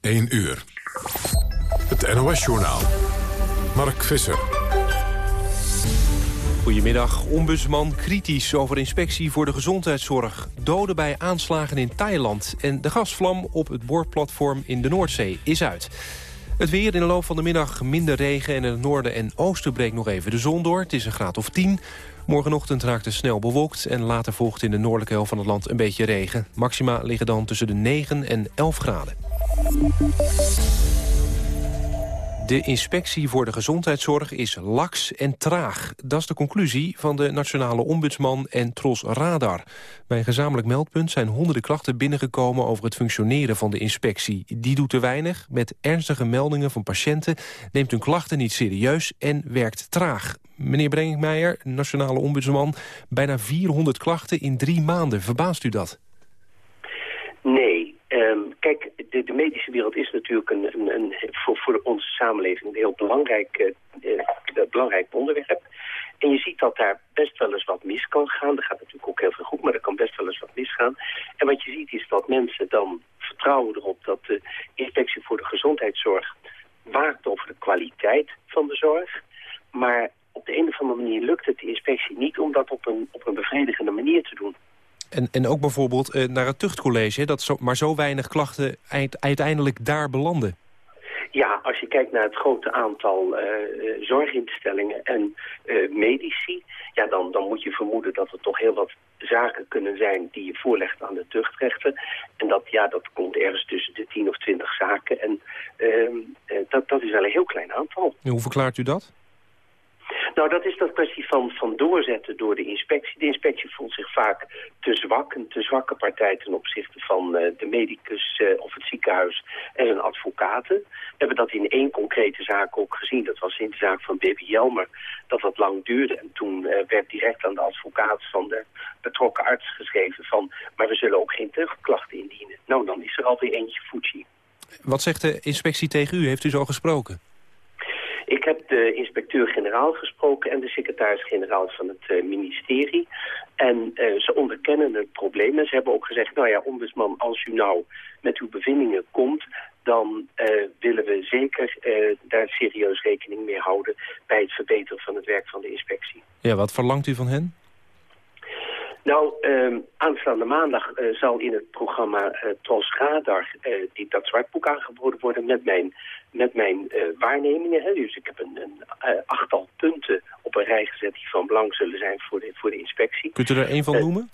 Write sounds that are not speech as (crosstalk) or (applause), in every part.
1 uur. Het NOS-journaal. Mark Visser. Goedemiddag. Ombudsman kritisch over inspectie voor de gezondheidszorg. Doden bij aanslagen in Thailand. En de gasvlam op het boorplatform in de Noordzee is uit. Het weer in de loop van de middag minder regen... en in het noorden en oosten breekt nog even de zon door. Het is een graad of 10. Morgenochtend raakt het snel bewolkt... en later volgt in de noordelijke helft van het land een beetje regen. Maxima liggen dan tussen de 9 en 11 graden. De inspectie voor de gezondheidszorg is laks en traag. Dat is de conclusie van de Nationale Ombudsman en Tros Radar. Bij een gezamenlijk meldpunt zijn honderden klachten binnengekomen... over het functioneren van de inspectie. Die doet te weinig, met ernstige meldingen van patiënten... neemt hun klachten niet serieus en werkt traag. Meneer Brengmeijer, Nationale Ombudsman... bijna 400 klachten in drie maanden. Verbaast u dat? Nee, Um, kijk, de, medische wereld is natuurlijk een, een, een voor, voor, onze samenleving een heel belangrijk, uh, belangrijk onderwerp. En je ziet dat daar best wel eens wat mis kan gaan. Dat gaat natuurlijk ook heel veel goed, maar er kan best wel eens wat misgaan. En wat je ziet is dat mensen dan vertrouwen erop dat de inspectie voor de gezondheidszorg waakt over de kwaliteit van de zorg. Maar op de een of andere manier lukt het de inspectie niet om dat op een, op een bevredigende manier te doen. En, en ook bijvoorbeeld uh, naar het tuchtcollege, dat zo, maar zo weinig klachten uiteindelijk daar belanden. Ja, als je kijkt naar het grote aantal uh, zorginstellingen en uh, medici... Ja, dan, dan moet je vermoeden dat er toch heel wat zaken kunnen zijn die je voorlegt aan de tuchtrechter. En dat, ja, dat komt ergens tussen de 10 of 20 zaken. En ehm, dat, dat is wel een heel klein aantal. En hoe verklaart u dat? Nou, dat is dat kwestie van, van doorzetten door de inspectie. De inspectie voelt zich vaak te zwak, een te zwakke partij ten opzichte van uh, de medicus uh, of het ziekenhuis en zijn advocaten. We hebben dat in één concrete zaak ook gezien. Dat was in de zaak van Baby Jelmer, dat dat lang duurde. En toen uh, werd direct aan de advocaat van de betrokken arts geschreven van... maar we zullen ook geen terugklachten indienen. Nou, dan is er alweer eentje Fuji. Wat zegt de inspectie tegen u? Heeft u zo gesproken? Ik heb de inspecteur-generaal gesproken en de secretaris-generaal van het uh, ministerie. En uh, ze onderkennen het probleem en ze hebben ook gezegd... nou ja, ombudsman, als u nou met uw bevindingen komt... dan uh, willen we zeker daar serieus rekening mee houden... bij het verbeteren van het werk van de inspectie. Ja, wat verlangt u van hen? Nou, um, aanstaande maandag uh, zal in het programma uh, Tros Radar uh, die, dat zwartboek aangeboden worden met mijn, met mijn waarnemingen. Hè. Dus ik heb een, een achttal punten op een rij gezet die van belang zullen zijn voor de, voor de inspectie. Kunt u er één van noemen?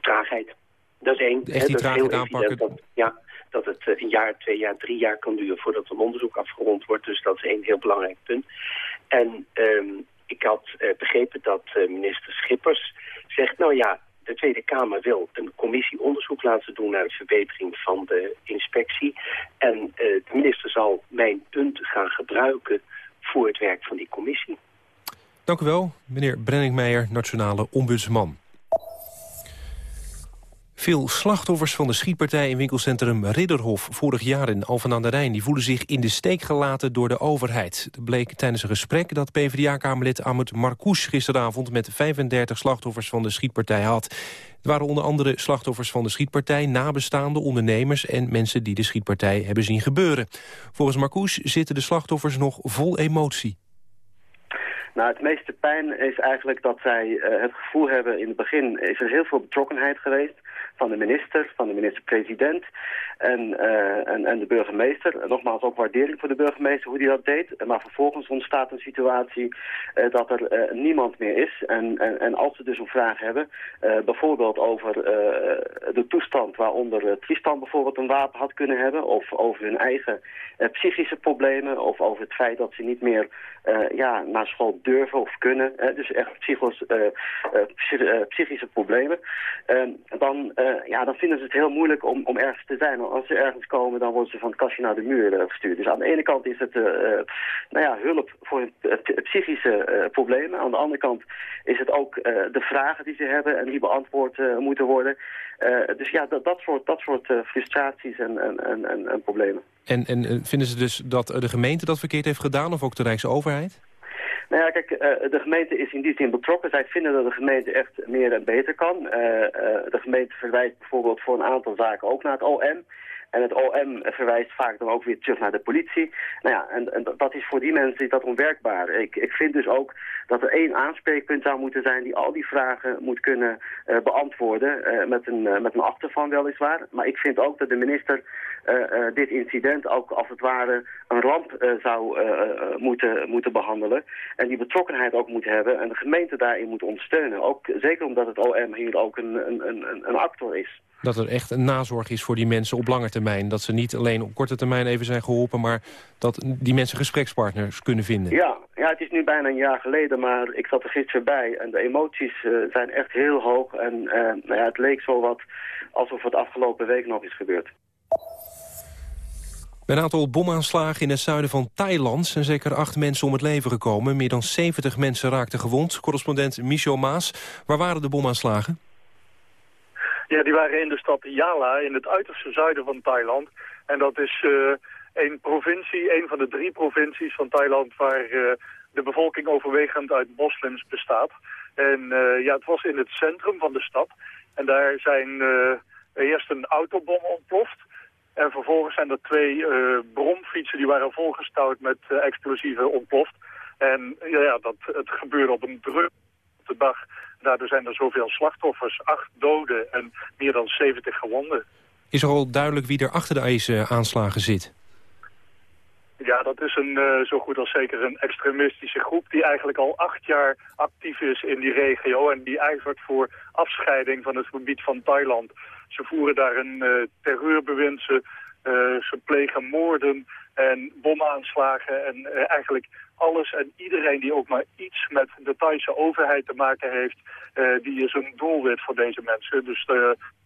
Traagheid. Dat is één. Echt die traagheid aanpakken? Dat, ja, dat het een jaar, twee jaar, drie jaar kan duren voordat een onderzoek afgerond wordt. Dus dat is één heel belangrijk punt. En um, ik had begrepen dat minister Schippers zegt, nou ja, de Tweede Kamer wil een commissie onderzoek laten doen naar de verbetering van de inspectie. En uh, de minister zal mijn punt gaan gebruiken voor het werk van die commissie. Dank u wel, meneer Brenningmeijer, Nationale Ombudsman. Veel slachtoffers van de schietpartij in winkelcentrum Ridderhof vorig jaar in Alphen aan de Rijn die voelen zich in de steek gelaten door de overheid. Het bleek tijdens een gesprek dat PvdA-kamerlid Ahmed Marcouch gisteravond met 35 slachtoffers van de schietpartij had. Het waren onder andere slachtoffers van de schietpartij, nabestaanden, ondernemers en mensen die de schietpartij hebben zien gebeuren. Volgens Marcouch zitten de slachtoffers nog vol emotie. Nou, het meeste pijn is eigenlijk dat zij uh, het gevoel hebben... in het begin is er heel veel betrokkenheid geweest van de minister, van de minister-president en, uh, en, en, de burgemeester. Nogmaals ook waardering voor de burgemeester hoe die dat deed. Maar vervolgens ontstaat een situatie uh, dat er uh, niemand meer is. En, en, en, als ze dus een vraag hebben, bijvoorbeeld over de toestand waaronder Tristan bijvoorbeeld een wapen had kunnen hebben, of over hun eigen psychische problemen, of over het feit dat ze niet meer ja, naar school durven of kunnen, dus echt psychos, psychische problemen, dan ja, dan vinden ze het heel moeilijk om, om ergens te zijn. Als ze ergens komen, dan worden ze van het kastje naar de muur gestuurd. Dus aan de ene kant is het uh, nou ja, hulp voor hun psychische problemen. Aan de andere kant is het ook de vragen die ze hebben en die beantwoord moeten worden. dus ja, dat, dat soort, dat soort frustraties en, en, en, en, problemen. En, en vinden ze dus dat de gemeente dat verkeerd heeft gedaan of ook de Rijksoverheid? Nou ja, kijk, uh, de gemeente is in die zin betrokken. Zij vinden dat de gemeente echt meer en beter kan. Uh, uh, de gemeente verwijst bijvoorbeeld voor een aantal zaken ook naar het OM. En het OM verwijst vaak dan ook weer terug naar de politie. Nou ja, en, en dat is voor die mensen dat onwerkbaar. Ik, ik vind dus ook dat er één aanspreekpunt zou moeten zijn die al die vragen moet kunnen uh, beantwoorden. Uh, met, een, uh, met een achtervan weliswaar. Maar ik vind ook dat de minister dit incident ook als het ware een ramp zou moeten, moeten behandelen. En die betrokkenheid ook moet hebben en de gemeente daarin moet ondersteunen. Ook, zeker omdat het OM hier ook een, een, een, een actor is. Dat er echt een nazorg is voor die mensen op lange termijn. Dat ze niet alleen op korte termijn even zijn geholpen... maar dat die mensen gesprekspartners kunnen vinden. Ja, ja het is nu bijna een jaar geleden, maar ik zat er gisteren bij. En de emoties uh, zijn echt heel hoog. En uh, nou ja, het leek zo wat alsof het afgelopen week nog is gebeurd. Bij een aantal bomaanslagen in het zuiden van Thailand... zijn zeker acht mensen om het leven gekomen. Meer dan 70 mensen raakten gewond. Correspondent Michel Maas. Waar waren de bomaanslagen? Ja, die waren in de stad Yala, in het uiterste zuiden van Thailand. En dat is uh, een provincie, een van de drie provincies van Thailand... waar uh, de bevolking overwegend uit moslims bestaat. En uh, ja, het was in het centrum van de stad. En daar zijn eerst een autobom ontploft... En vervolgens zijn er twee bromfietsen die waren volgestouwd met explosieven ontploft. En ja, ja, dat, het gebeurde op een druk de dag. Daardoor zijn er zoveel slachtoffers, acht doden en meer dan 70 gewonden. Is er al duidelijk wie er achter de ijsaanslagen zit? Ja, dat is een, uh, zo goed als zeker een extremistische groep die eigenlijk al acht jaar actief is in die regio en die ijvert voor afscheiding van het gebied van Thailand. Ze voeren daar een uh, uh, ze plegen moorden en bomaanslagen en uh, eigenlijk alles en iedereen die ook maar iets met de Thaise overheid te maken heeft, die is een doelwit voor deze mensen. Dus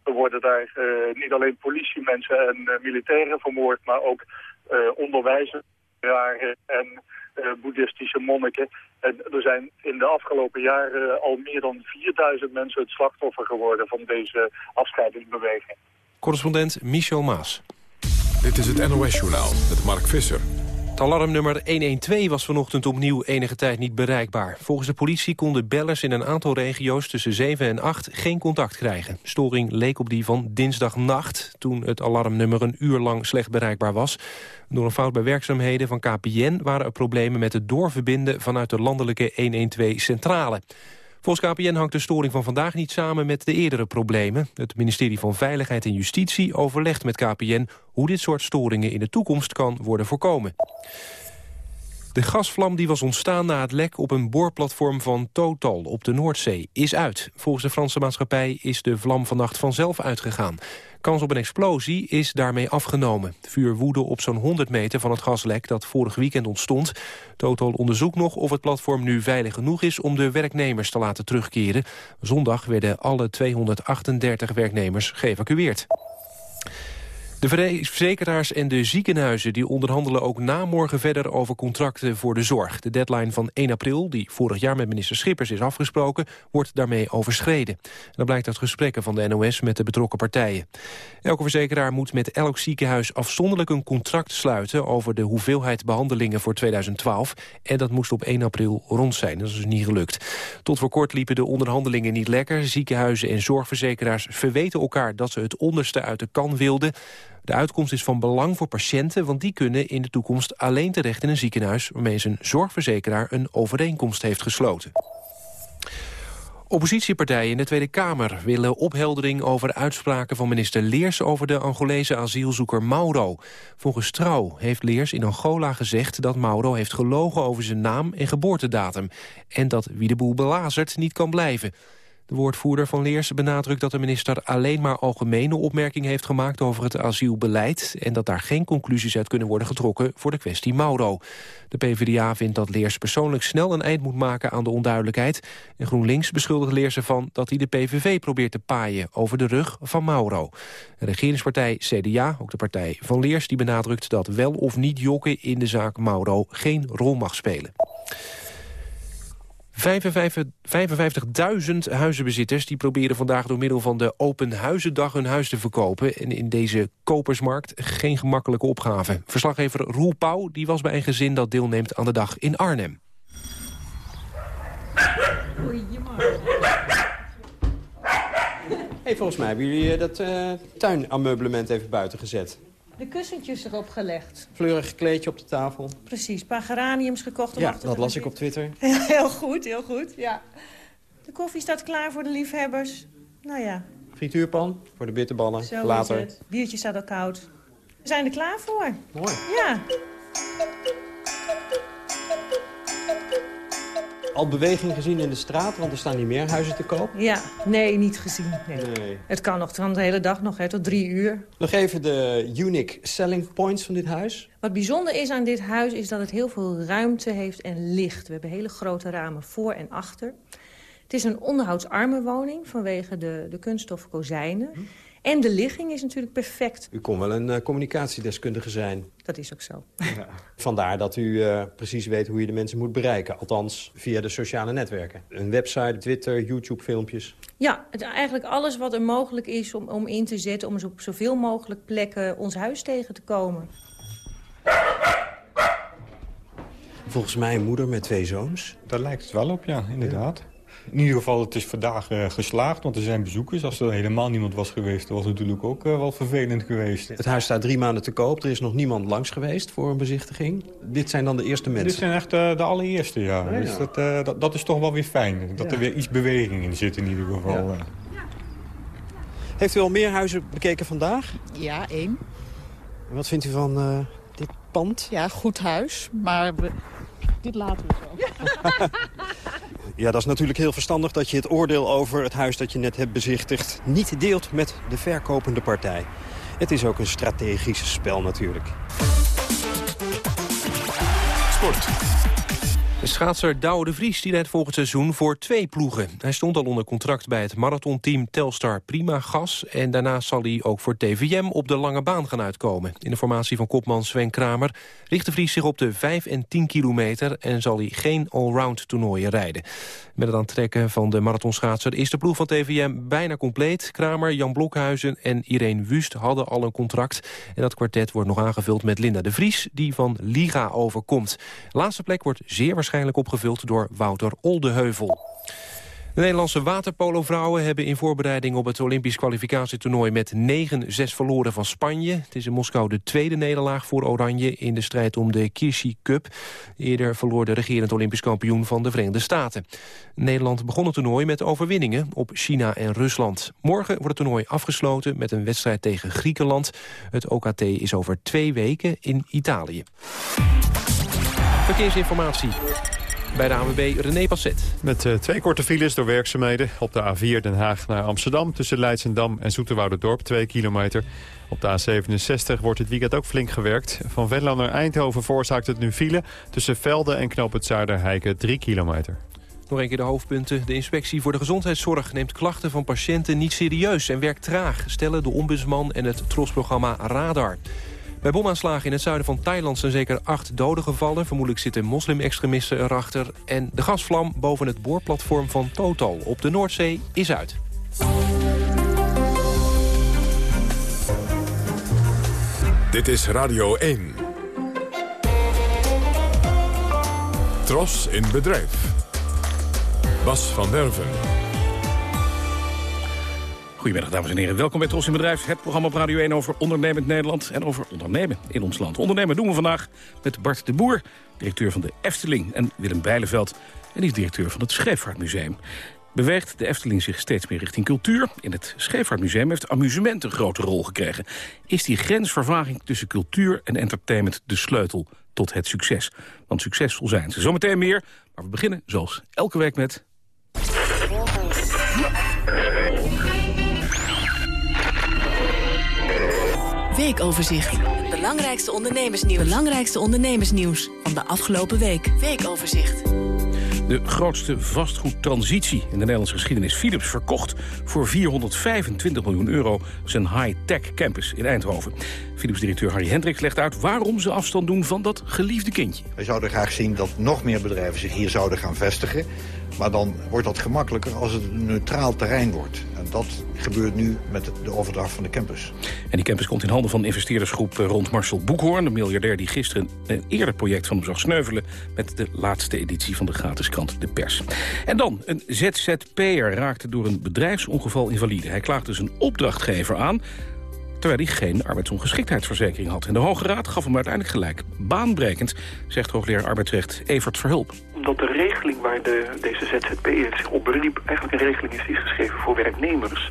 er worden daar niet alleen politiemensen en militairen vermoord, maar ook onderwijzers en boeddhistische monniken. En er zijn in de afgelopen jaren al meer dan 4000 mensen het slachtoffer geworden van deze afscheidingsbeweging. Correspondent Michel Maas. Dit is het NOS-journaal met Mark Visser. Het alarmnummer 112 was vanochtend opnieuw enige tijd niet bereikbaar. Volgens de politie konden bellers in een aantal regio's tussen 7 en 8 geen contact krijgen. Storing leek op die van dinsdagnacht, toen het alarmnummer een uur lang slecht bereikbaar was. Door een fout bij werkzaamheden van KPN waren er problemen met het doorverbinden vanuit de landelijke 112-centrale. Volgens KPN hangt de storing van vandaag niet samen met de eerdere problemen. Het ministerie van Veiligheid en Justitie overlegt met KPN... hoe dit soort storingen in de toekomst kan worden voorkomen. De gasvlam die was ontstaan na het lek op een boorplatform van Total op de Noordzee is uit. Volgens de Franse maatschappij is de vlam vannacht vanzelf uitgegaan. Kans op een explosie is daarmee afgenomen. Vuur woedde op zo'n 100 meter van het gaslek dat vorig weekend ontstond. Total onderzoekt nog of het platform nu veilig genoeg is om de werknemers te laten terugkeren. Zondag werden alle 238 werknemers geëvacueerd. De verzekeraars en de ziekenhuizen die onderhandelen ook na morgen verder over contracten voor de zorg. De deadline van 1 april, die vorig jaar met minister Schippers is afgesproken, wordt daarmee overschreden. En dat blijkt uit gesprekken van de NOS met de betrokken partijen. Elke verzekeraar moet met elk ziekenhuis afzonderlijk een contract sluiten over de hoeveelheid behandelingen voor 2012. En dat moest op 1 april rond zijn. Dat is dus niet gelukt. Tot voor kort liepen de onderhandelingen niet lekker. Ziekenhuizen en zorgverzekeraars verweten elkaar dat ze het onderste uit de kan wilden. De uitkomst is van belang voor patiënten... want die kunnen in de toekomst alleen terecht in een ziekenhuis... waarmee zijn zorgverzekeraar een overeenkomst heeft gesloten. Oppositiepartijen in de Tweede Kamer willen opheldering over uitspraken van minister Leers over de Angolese asielzoeker Mauro. Volgens Trouw heeft Leers in Angola gezegd dat Mauro heeft gelogen over zijn naam en geboortedatum. En dat wie de boel belazert niet kan blijven. De woordvoerder van Leers benadrukt dat de minister alleen maar algemene opmerkingen heeft gemaakt over het asielbeleid en dat daar geen conclusies uit kunnen worden getrokken voor de kwestie Mauro. De PvdA vindt dat Leers persoonlijk snel een eind moet maken aan de onduidelijkheid en GroenLinks beschuldigt Leers ervan dat hij de PVV probeert te paaien over de rug van Mauro. De regeringspartij CDA, ook de partij van Leers, die benadrukt dat wel of niet jokken in de zaak Mauro geen rol mag spelen. 55.000 huizenbezitters die proberen vandaag door middel van de Open Huizendag hun huis te verkopen. En in deze kopersmarkt geen gemakkelijke opgave. Verslaggever Roel Pauw die was bij een gezin dat deelneemt aan de dag in Arnhem. Hey, volgens mij hebben jullie dat uh, tuinameublement even buiten gezet. De kussentjes erop gelegd. Fleurig kleedje op de tafel. Precies, een paar geraniums gekocht. Ja, dat las ik op Twitter. (laughs) heel goed, heel goed, ja. De koffie staat klaar voor de liefhebbers. Nou ja. Frituurpan voor de bitterballen. Zo Later. het. Biertje staat al koud. We zijn er klaar voor. Mooi. Ja. Al beweging gezien in de straat, want er staan niet meer huizen te koop. Ja, nee, niet gezien. Nee. Nee. Het kan nog van de hele dag nog, hè, tot drie uur. Nog even de unique selling points van dit huis. Wat bijzonder is aan dit huis is dat het heel veel ruimte heeft en licht. We hebben hele grote ramen voor en achter. Het is een onderhoudsarme woning vanwege de, de kunststof kozijnen. En de ligging is natuurlijk perfect. U kon wel een eh, communicatiedeskundige zijn. Dat is ook zo. (laughs) Vandaar dat u eh, precies weet hoe je de mensen moet bereiken. Althans, via de sociale netwerken. Een website, Twitter, YouTube-filmpjes. Ja, het, eigenlijk alles wat er mogelijk is om, om in te zetten... om op zoveel mogelijk plekken ons huis tegen te komen. Volgens mij een moeder met twee zoons. Daar lijkt het wel op, ja, inderdaad. In ieder geval, het is vandaag eh, geslaagd, want er zijn bezoekers. Als er helemaal niemand was geweest, was het natuurlijk ook eh, wel vervelend geweest. Het huis staat drie maanden te koop. Er is nog niemand langs geweest voor een bezichtiging. Dit zijn dan de eerste mensen. Dit zijn echt eh, de allereerste, ja. Dus dat, eh, dat, dat is toch wel weer fijn. Dat er weer iets beweging in zit in ieder geval. Ja. Heeft u al meer huizen bekeken vandaag? Ja, één. En wat vindt u van eh, dit pand? Ja, goed huis, maar we- dit laten we zo. (laughs) Ja, dat is natuurlijk heel verstandig dat je het oordeel over het huis dat je net hebt bezichtigd... niet deelt met de verkopende partij. Het is ook een strategisch spel natuurlijk. Sport. De schaatser Douwe de Vries die rijdt volgend seizoen voor twee ploegen. Hij stond al onder contract bij het marathonteam Telstar Prima Gas... en daarnaast zal hij ook voor TVM op de lange baan gaan uitkomen. In de formatie van kopman Sven Kramer richt de Vries zich op de 5 en 10 kilometer... en zal hij geen allround toernooien rijden. Met het aantrekken van de marathonschaatser is de ploeg van TVM bijna compleet. Kramer, Jan Blokhuizen en Irene Wust hadden al een contract. En dat kwartet wordt nog aangevuld met Linda de Vries... die van Liga overkomt. Laatste plek wordt zeer waarschijnlijk opgevuld door Wouter Oldeheuvel. De Nederlandse waterpolo-vrouwen hebben in voorbereiding op het Olympisch kwalificatietoernooi met 9-6 verloren van Spanje. Het is in Moskou de tweede nederlaag voor Oranje in de strijd om de Kirsi Cup. Eerder verloor de regerend Olympisch kampioen van de Verenigde Staten. Nederland begon het toernooi met overwinningen op China en Rusland. Morgen wordt het toernooi afgesloten met een wedstrijd tegen Griekenland. Het OKT is over twee weken in Italië. Verkeersinformatie. Bij de ANWB René Passet. Met eh, twee korte files door werkzaamheden. Op de A4 Den Haag naar Amsterdam tussen Leidsendam en Zoeterwouderdorp 2 kilometer. Op de A67 wordt dit weekend ook flink gewerkt. Van Venlo naar Eindhoven veroorzaakt het nu file tussen Velden en Knoop het Zuiderheiken 3 kilometer. Nog een keer de hoofdpunten. De inspectie voor de gezondheidszorg neemt klachten van patiënten niet serieus en werkt traag, stellen de ombudsman en het trosprogramma Radar. Bij bomaanslagen in het zuiden van Thailand zijn zeker acht doden gevallen. Vermoedelijk zitten moslim-extremisten erachter. En de gasvlam boven het boorplatform van Total op de Noordzee is uit. Dit is Radio 1. Tros in bedrijf. Bas van Derven. Goedemiddag, dames en heren. Welkom bij Tros in Bedrijf, het programma op Radio 1 over ondernemend Nederland en over ondernemen in ons land. Ondernemen doen we vandaag met Bart de Boer, directeur van de Efteling, en Willem Bijleveld, en die is directeur van het Scheepvaartmuseum. Beweegt de Efteling zich steeds meer richting cultuur? In het Scheepvaartmuseum heeft amusement een grote rol gekregen. Is die grensvervaging tussen cultuur en entertainment de sleutel tot het succes? Want succesvol zijn ze. Zometeen meer, maar we beginnen zoals elke week met... Weekoverzicht. Het belangrijkste ondernemersnieuws. Belangrijkste ondernemersnieuws van de afgelopen week. Weekoverzicht. De grootste vastgoedtransitie in de Nederlandse geschiedenis. Philips verkocht voor 425 miljoen euro zijn high-tech campus in Eindhoven. Philips-directeur Harry Hendricks legt uit waarom ze afstand doen van dat geliefde kindje. Wij zouden graag zien dat nog meer bedrijven zich hier zouden gaan vestigen. Maar dan wordt dat gemakkelijker als het een neutraal terrein wordt. En dat gebeurt nu met de overdracht van de campus. En die campus komt in handen van investeerdersgroep eh, rond Marcel Boekhoorn... de miljardair die gisteren een eerder project van hem zag sneuvelen... met de laatste editie van de gratis krant De Pers. En dan, een ZZP'er raakte door een bedrijfsongeval invalide. Hij klaagde zijn opdrachtgever aan terwijl hij geen arbeidsongeschiktheidsverzekering had. En de Hoge Raad gaf hem uiteindelijk gelijk. Baanbrekend, zegt hoogleraar arbeidsrecht Evert Verhulp. Omdat de regeling waar de, deze ZZP'er zich op beriep... eigenlijk een regeling is die is geschreven voor werknemers.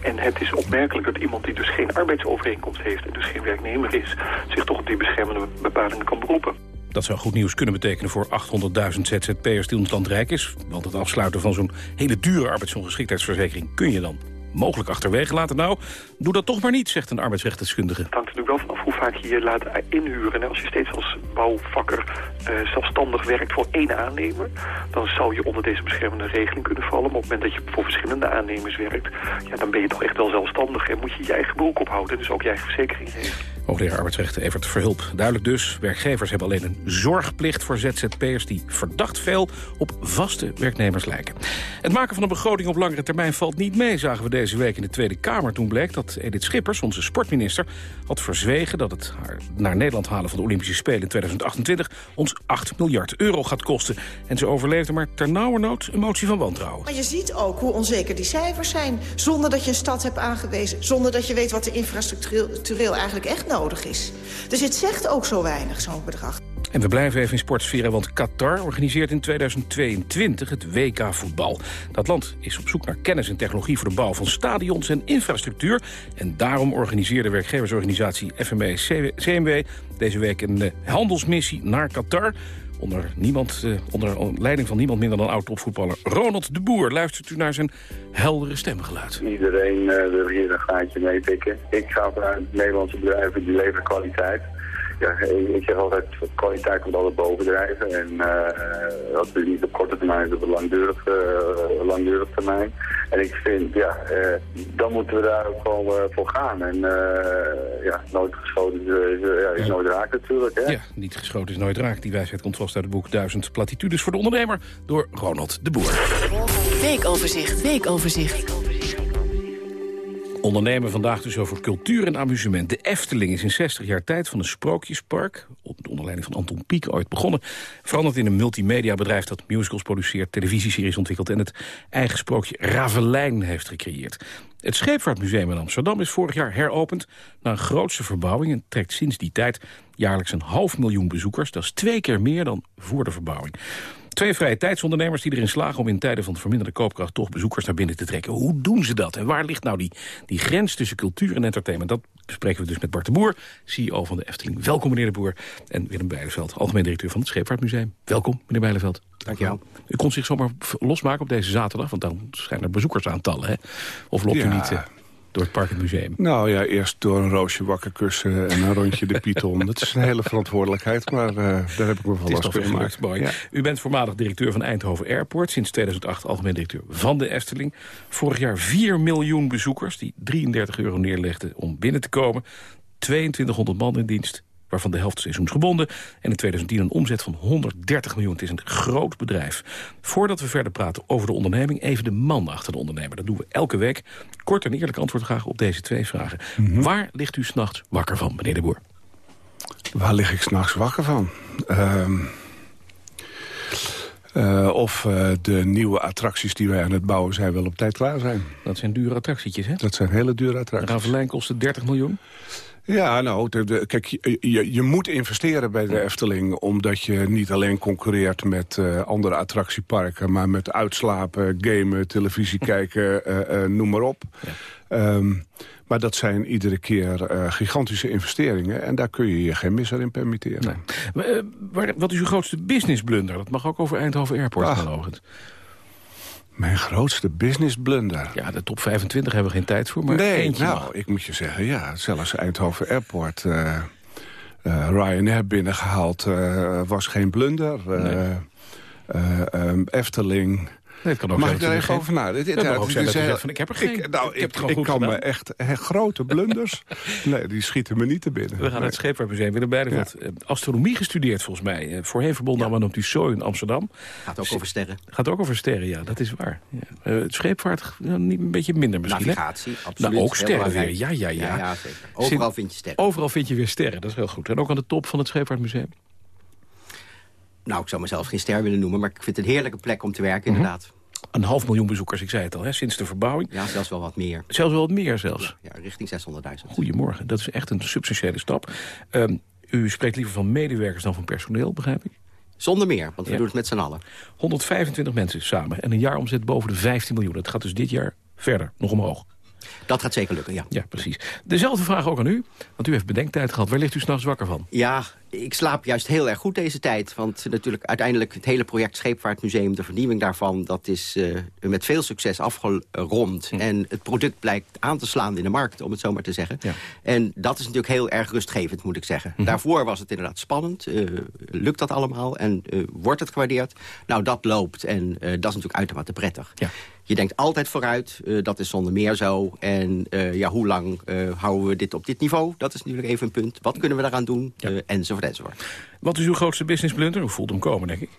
En het is opmerkelijk dat iemand die dus geen arbeidsovereenkomst heeft... en dus geen werknemer is, zich toch op die beschermende bepalingen kan beroepen. Dat zou goed nieuws kunnen betekenen voor 800.000 ZZP'ers die ons land rijk is. Want het afsluiten van zo'n hele dure arbeidsongeschiktheidsverzekering kun je dan mogelijk achterwege laten. Nou, doe dat toch maar niet, zegt een arbeidsrechtdeskundige. Het hangt natuurlijk wel vanaf hoe vaak je je laat inhuren. En als je steeds als bouwvakker uh, zelfstandig werkt voor één aannemer... dan zou je onder deze beschermende regeling kunnen vallen. Maar op het moment dat je voor verschillende aannemers werkt... Ja, dan ben je toch echt wel zelfstandig en moet je je eigen broek ophouden. Dus ook je eigen verzekering geven. Hoogleraar arbeidsrecht Evert Verhulp. Duidelijk dus, werkgevers hebben alleen een zorgplicht voor ZZP'ers... die verdacht veel op vaste werknemers lijken. Het maken van een begroting op langere termijn valt niet mee... zagen we deze week in de Tweede Kamer. Toen bleek dat Edith Schippers, onze sportminister... had verzwegen dat het haar naar Nederland halen van de Olympische Spelen in 2028... ons 8 miljard euro gaat kosten. En ze overleefde maar ternauwernood een motie van wantrouwen. Maar je ziet ook hoe onzeker die cijfers zijn. Zonder dat je een stad hebt aangewezen. Zonder dat je weet wat er infrastructureel eigenlijk echt nodig is. Dus het zegt ook zo weinig, zo'n bedrag. En we blijven even in sportsferen, want Qatar organiseert in 2022 het WK-voetbal. Dat land is op zoek naar kennis en technologie voor de bouw van stadions en infrastructuur. En daarom organiseerde werkgeversorganisatie FME CMW deze week een eh, handelsmissie naar Qatar onder, niemand, uh, onder leiding van niemand minder dan oud-topvoetballer Ronald de Boer. Luistert u naar zijn heldere stemgeluid. Iedereen wil hier een gaatje meepikken. Ik ga vanuit Nederlandse bedrijven die leveren kwaliteit ja, ik zeg altijd, kwaliteit komt altijd bovendrijven. En uh, dat is niet op korte termijn, dat op langdurig, uh, langdurig termijn. En ik vind, ja, uh, dan moeten we daar ook wel voor gaan. En ja, nooit geschoten is, ja, is nooit raak natuurlijk. Hè? Ja, niet geschoten is nooit raak. Die wijsheid komt vast uit het boek Duizend Platitudes voor de Ondernemer door Ronald de Boer. Weekoverzicht, weekoverzicht. Ondernemen vandaag dus over cultuur en amusement. De Efteling is in 60 jaar tijd van een sprookjespark... onder leiding van Anton Pieck ooit begonnen... veranderd in een multimediabedrijf dat musicals produceert... televisieseries ontwikkelt en het eigen sprookje Ravelijn heeft gecreëerd. Het Scheepvaartmuseum in Amsterdam is vorig jaar heropend... na een grootse verbouwing en trekt sinds die tijd jaarlijks een half miljoen bezoekers. Dat is twee keer meer dan voor de verbouwing. Twee vrije tijdsondernemers die erin slagen om in tijden van verminderde koopkracht toch bezoekers naar binnen te trekken. Hoe doen ze dat? En waar ligt nou die, die grens tussen cultuur en entertainment? Dat bespreken we dus met Bart de Boer, CEO van de Efteling. Welkom meneer de Boer. En Willem Bijleveld, algemeen directeur van het Scheepvaartmuseum. Welkom meneer Bijleveld. Dankjewel. U kon zich zomaar losmaken op deze zaterdag, want dan schijnen er bezoekersaantallen. Hè? Of loopt u niet... Door het park en museum? Nou ja, eerst door een roosje wakker kussen en een rondje de Python. dat is een hele verantwoordelijkheid, maar uh, daar heb ik me van last gemaakt. Mooi. U bent voormalig directeur van Eindhoven Airport. Sinds 2008 algemeen directeur van de Efteling. Vorig jaar 4 miljoen bezoekers die 33 euro neerlegden om binnen te komen. 2200 man in dienst waarvan de helft seizoensgebonden. En in 2010 een omzet van 130 miljoen. Het is een groot bedrijf. Voordat we verder praten over de onderneming... even de man achter de ondernemer. Dat doen we elke week. Kort en eerlijk antwoord graag op deze twee vragen. Mhm. Waar ligt u s'nachts wakker van, meneer de Boer? Waar lig ik s'nachts wakker van? Uh, uh, of uh, de nieuwe attracties die wij aan het bouwen zijn wel op tijd klaar zijn. Dat zijn dure attractietjes, hè? Dat zijn hele dure attracties. Ravelijn kostte 30 miljoen? Ja, nou, de, kijk, je, je, moet investeren bij de Efteling... omdat je niet alleen concurreert met uh, andere attractieparken... maar met uitslapen, gamen, televisie (laughs) kijken, uh, uh, noem maar op. Ja. Um, maar dat zijn iedere keer gigantische investeringen... en daar kun je je geen misser in permitteren. Nee. Maar, wat is uw grootste businessblunder? Dat mag ook over Eindhoven Airport ah. gaan mijn grootste business blunder. Ja, de top 25 hebben we geen tijd voor, maar nee, eentje nou, ik moet je zeggen, ja, zelfs Eindhoven Airport... Uh, uh, Ryanair binnengehaald uh, was geen blunder. Nee. Efteling... Nee, kan ook Mag ik daar even over na? Dit, dit, ook zeggen van, ik heb er geen. Ik, nou, ik, ik, ik kan me echt he, grote blunders... (laughs) nee, die schieten me niet te binnen. We gaan naar het Scheepvaartmuseum. Willem Beideveld. Ja. Astronomie gestudeerd volgens mij. Voorheen verbonden ja. aan op Tissot in Amsterdam. Gaat ook over sterren. Gaat ook over sterren, ja. Dat is waar. Ja. Uh, scheepvaart niet een beetje minder misschien, Navigatie, hè? absoluut. Nou, ook sterren weer. Ja, ja, ja. ja, ja zeker. Overal vind je sterren. Overal vind je weer sterren. Dat is heel goed. En ook aan de top van het Scheepvaartmuseum? Nou, ik zou mezelf geen ster willen noemen... maar ik vind het een heerlijke plek om te werken, mm -hmm. inderdaad. Een half miljoen bezoekers, ik zei het al, hè, sinds de verbouwing. Ja, zelfs wel wat meer. Zelfs wel wat meer zelfs. Ja, richting 600.000. Goedemorgen, dat is echt een substantiële stap. Um, u spreekt liever van medewerkers dan van personeel, begrijp ik? Zonder meer, want we doen het met z'n allen. 125 mensen samen en een jaaromzet boven de 15 miljoen. Dat gaat dus dit jaar verder, nog omhoog. Dat gaat zeker lukken, ja. Ja, precies. Dezelfde vraag ook aan u, want u heeft bedenktijd gehad. Waar ligt u s'nachts wakker van? Ja, ik slaap juist heel erg goed deze tijd. Want natuurlijk uiteindelijk het hele project Scheepvaartmuseum... de vernieuwing daarvan, dat is uh, met veel succes afgerond. Hm. En het product blijkt aan te slaan in de markt, om het zo maar te zeggen. Ja. En dat is natuurlijk heel erg rustgevend, moet ik zeggen. Hm. Daarvoor was het inderdaad spannend. Uh, lukt dat allemaal en uh, wordt het gewaardeerd? Nou, dat loopt en dat is natuurlijk uitermate prettig. Ja. Je denkt altijd vooruit, uh, dat is zonder meer zo. En uh, ja, hoe lang uh, houden we dit op dit niveau? Dat is natuurlijk even een punt. Wat kunnen we daaraan doen? Ja. enzovoort, enzovoort. Wat is uw grootste business blunder? U voelt hem komen, denk ik.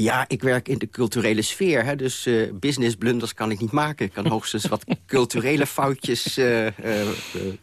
Ja, ik werk in de culturele sfeer. Hè, dus uh, business blunders kan ik niet maken. Ik kan hoogstens wat (laughs) culturele foutjes... Uh, uh,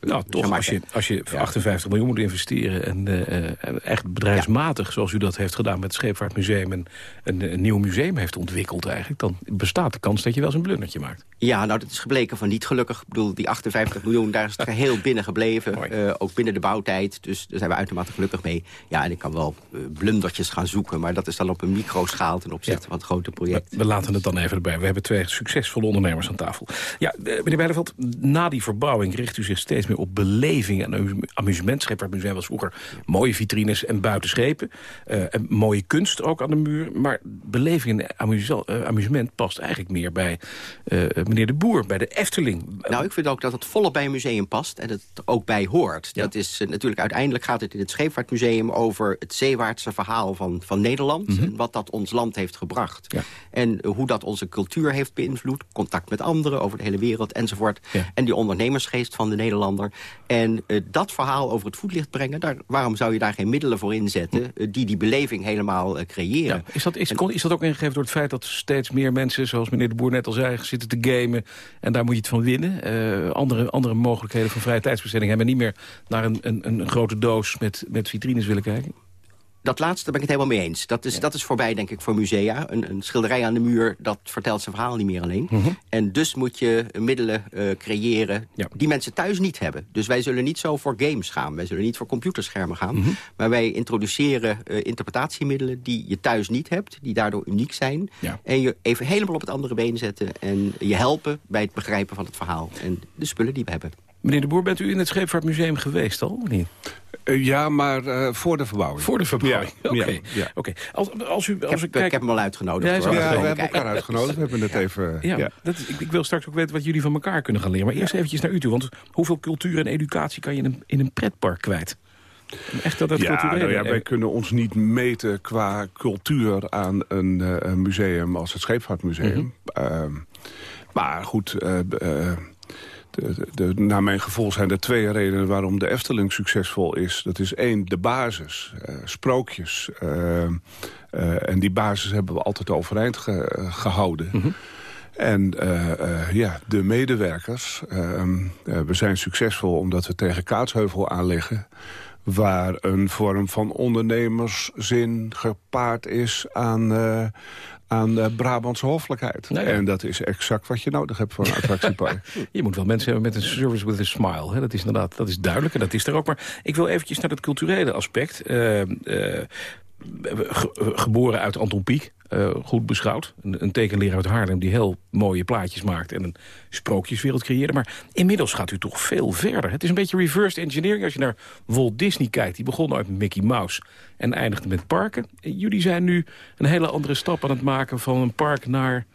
nou, toch, als je, als je 58 miljoen moet investeren... en echt bedrijfsmatig, ja. zoals u dat heeft gedaan... met het Scheepvaartmuseum... en een, een, nieuw museum heeft ontwikkeld eigenlijk... dan bestaat de kans dat je wel eens een blundertje maakt. Ja, nou, dat is gebleken van niet gelukkig. Ik bedoel, die 58 miljoen, daar is het (laughs) geheel binnen gebleven. ook binnen de bouwtijd. Dus daar zijn we uitermate gelukkig mee. Ja, en ik kan wel blundertjes gaan zoeken... maar dat is dan op een microschaal ten opzichte ja. van het grote project. We, we, laten het dan even erbij. We hebben twee succesvolle ondernemers aan tafel. Ja, meneer Beideveld, na die verbouwing richt u zich steeds meer op beleving en amusement. Scheepvaartmuseum was vroeger mooie vitrines en buitenschepen. Uh, en mooie kunst ook aan de muur. Maar beleving en amusement past eigenlijk meer bij uh, meneer De Boer, bij de Efteling. Nou, ik vind ook dat het volop bij een museum past en het ook bij hoort. Ja. Dat is natuurlijk uiteindelijk gaat het in het Scheepvaartmuseum over het zeewaartse verhaal van, van Nederland. Mm -hmm. En wat dat ons land heeft gebracht. Ja. En hoe dat onze cultuur heeft beïnvloed. Contact met anderen over de hele wereld enzovoort. Ja. En die ondernemersgeest van de Nederlander. En uh, dat verhaal over het voetlicht brengen... Daar, waarom zou je daar geen middelen voor inzetten... Uh, die die beleving helemaal uh, creëren? Ja. Is, dat, is, is dat ook ingegeven door het feit dat steeds meer mensen... zoals meneer de Boer net al zei, zitten te gamen... en daar moet je het van winnen? andere, andere mogelijkheden van vrije tijdsbesteding... hebben niet meer naar een, een, een grote doos met, met vitrines willen kijken? Dat laatste ben ik het helemaal mee eens. Dat is, ja. dat is voorbij, denk ik, voor musea. Een, een, schilderij aan de muur, dat vertelt zijn verhaal niet meer alleen. Mm -hmm. En dus moet je middelen uh, creëren ja. die mensen thuis niet hebben. Dus wij zullen niet zo voor games gaan. Wij zullen niet voor computerschermen gaan. Mm -hmm. Maar wij introduceren uh, interpretatiemiddelen die je thuis niet hebt. Die daardoor uniek zijn. Ja. En je even helemaal op het andere been zetten. En je helpen bij het begrijpen van het verhaal. En de spullen die we hebben. Meneer de Boer, bent u in het Scheepvaartmuseum geweest al? Of niet? Uh, ja, maar uh, voor de verbouwing. Voor de verbouwing, ja. oké. Okay. Ja. okay. Als, als u, als ik, heb, kijk... ik heb hem al uitgenodigd. Ja, ja, ja we hebben elkaar uitgenodigd. We hebben het even... Ja, ja. Dat is, ik, ik, wil straks ook weten wat jullie van elkaar kunnen gaan leren. Maar eerst eventjes naar u toe. Want hoeveel cultuur en educatie kan je in een, in een pretpark kwijt? Echt dat het ja, nou ja, wij kunnen ons niet meten qua cultuur aan een, uh, een museum als het Scheepvaartmuseum. Mm -hmm. maar goed... De, de, naar mijn gevoel zijn er twee redenen waarom de Efteling succesvol is. Dat is één, de basis, uh, sprookjes. Uh, uh, en die basis hebben we altijd overeind ge, gehouden. Mm -hmm. En ja, de medewerkers. Ehm, we zijn succesvol omdat we tegen Kaatsheuvel aanleggen waar een vorm van ondernemerszin gepaard is aan, uh, aan de Brabantse hoffelijkheid. Ja. En dat is exact wat je nodig hebt voor een attractiepark. (laughs) je moet wel mensen hebben met een service with a smile. Hè? Dat is inderdaad dat is duidelijk en dat is er ook. Maar ik wil eventjes naar het culturele aspect. Uh, uh, ge geboren uit Anton Pieck, uh, goed beschouwd. Een, tekenleraar uit Haarlem die heel mooie plaatjes maakt... en een sprookjeswereld creëerde. Maar inmiddels gaat u toch veel verder. Het is een beetje reversed engineering als je naar Walt Disney kijkt. Die begon met Mickey Mouse en eindigde met parken. En jullie zijn nu een hele andere stap aan het maken... van een park naar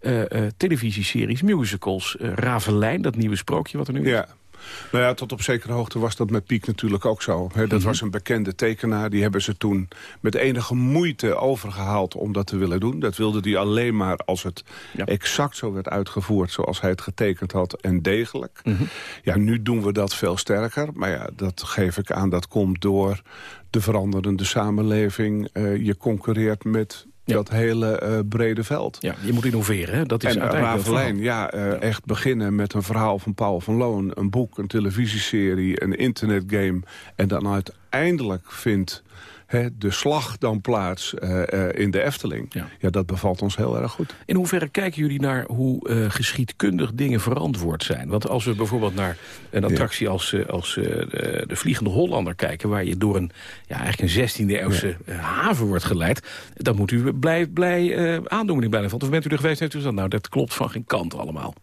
uh, uh, televisieseries, musicals. Ravelijn, dat nieuwe sprookje wat er nu is. Ja. Nou ja, tot op zekere hoogte was dat met Piek natuurlijk ook zo. He, dat mm -hmm. was een bekende tekenaar. Die hebben ze toen met enige moeite overgehaald om dat te willen doen. Dat wilde hij alleen maar als het ja. exact zo werd uitgevoerd... zoals hij het getekend had en degelijk. Mm -hmm. Ja, nu doen we dat veel sterker. Maar ja, dat geef ik aan, dat komt door de veranderende samenleving. Uh, je concurreert met ja. dat hele uh, brede veld. Ja, je moet innoveren, hè? dat is en uiteindelijk Ravelijn, ja, uh, ja, echt beginnen met een verhaal van Paul van Loon... een boek, een televisieserie, een internetgame... en dan uiteindelijk vindt hè, de slag dan plaats eh, eh, in de Efteling. Ja. dat bevalt ons heel erg goed. In hoeverre kijken jullie naar hoe uh, geschiedkundig dingen verantwoord zijn? Want als we bijvoorbeeld naar een attractie als, als de, de, Vliegende Hollander kijken... waar je door een, ja, eigenlijk een 16e eeuwse haven wordt geleid... dan moet u blij, blij aandoen, meneer Bijleveld. Of bent u er geweest en heeft u gezegd... nou, dat klopt van geen kant allemaal.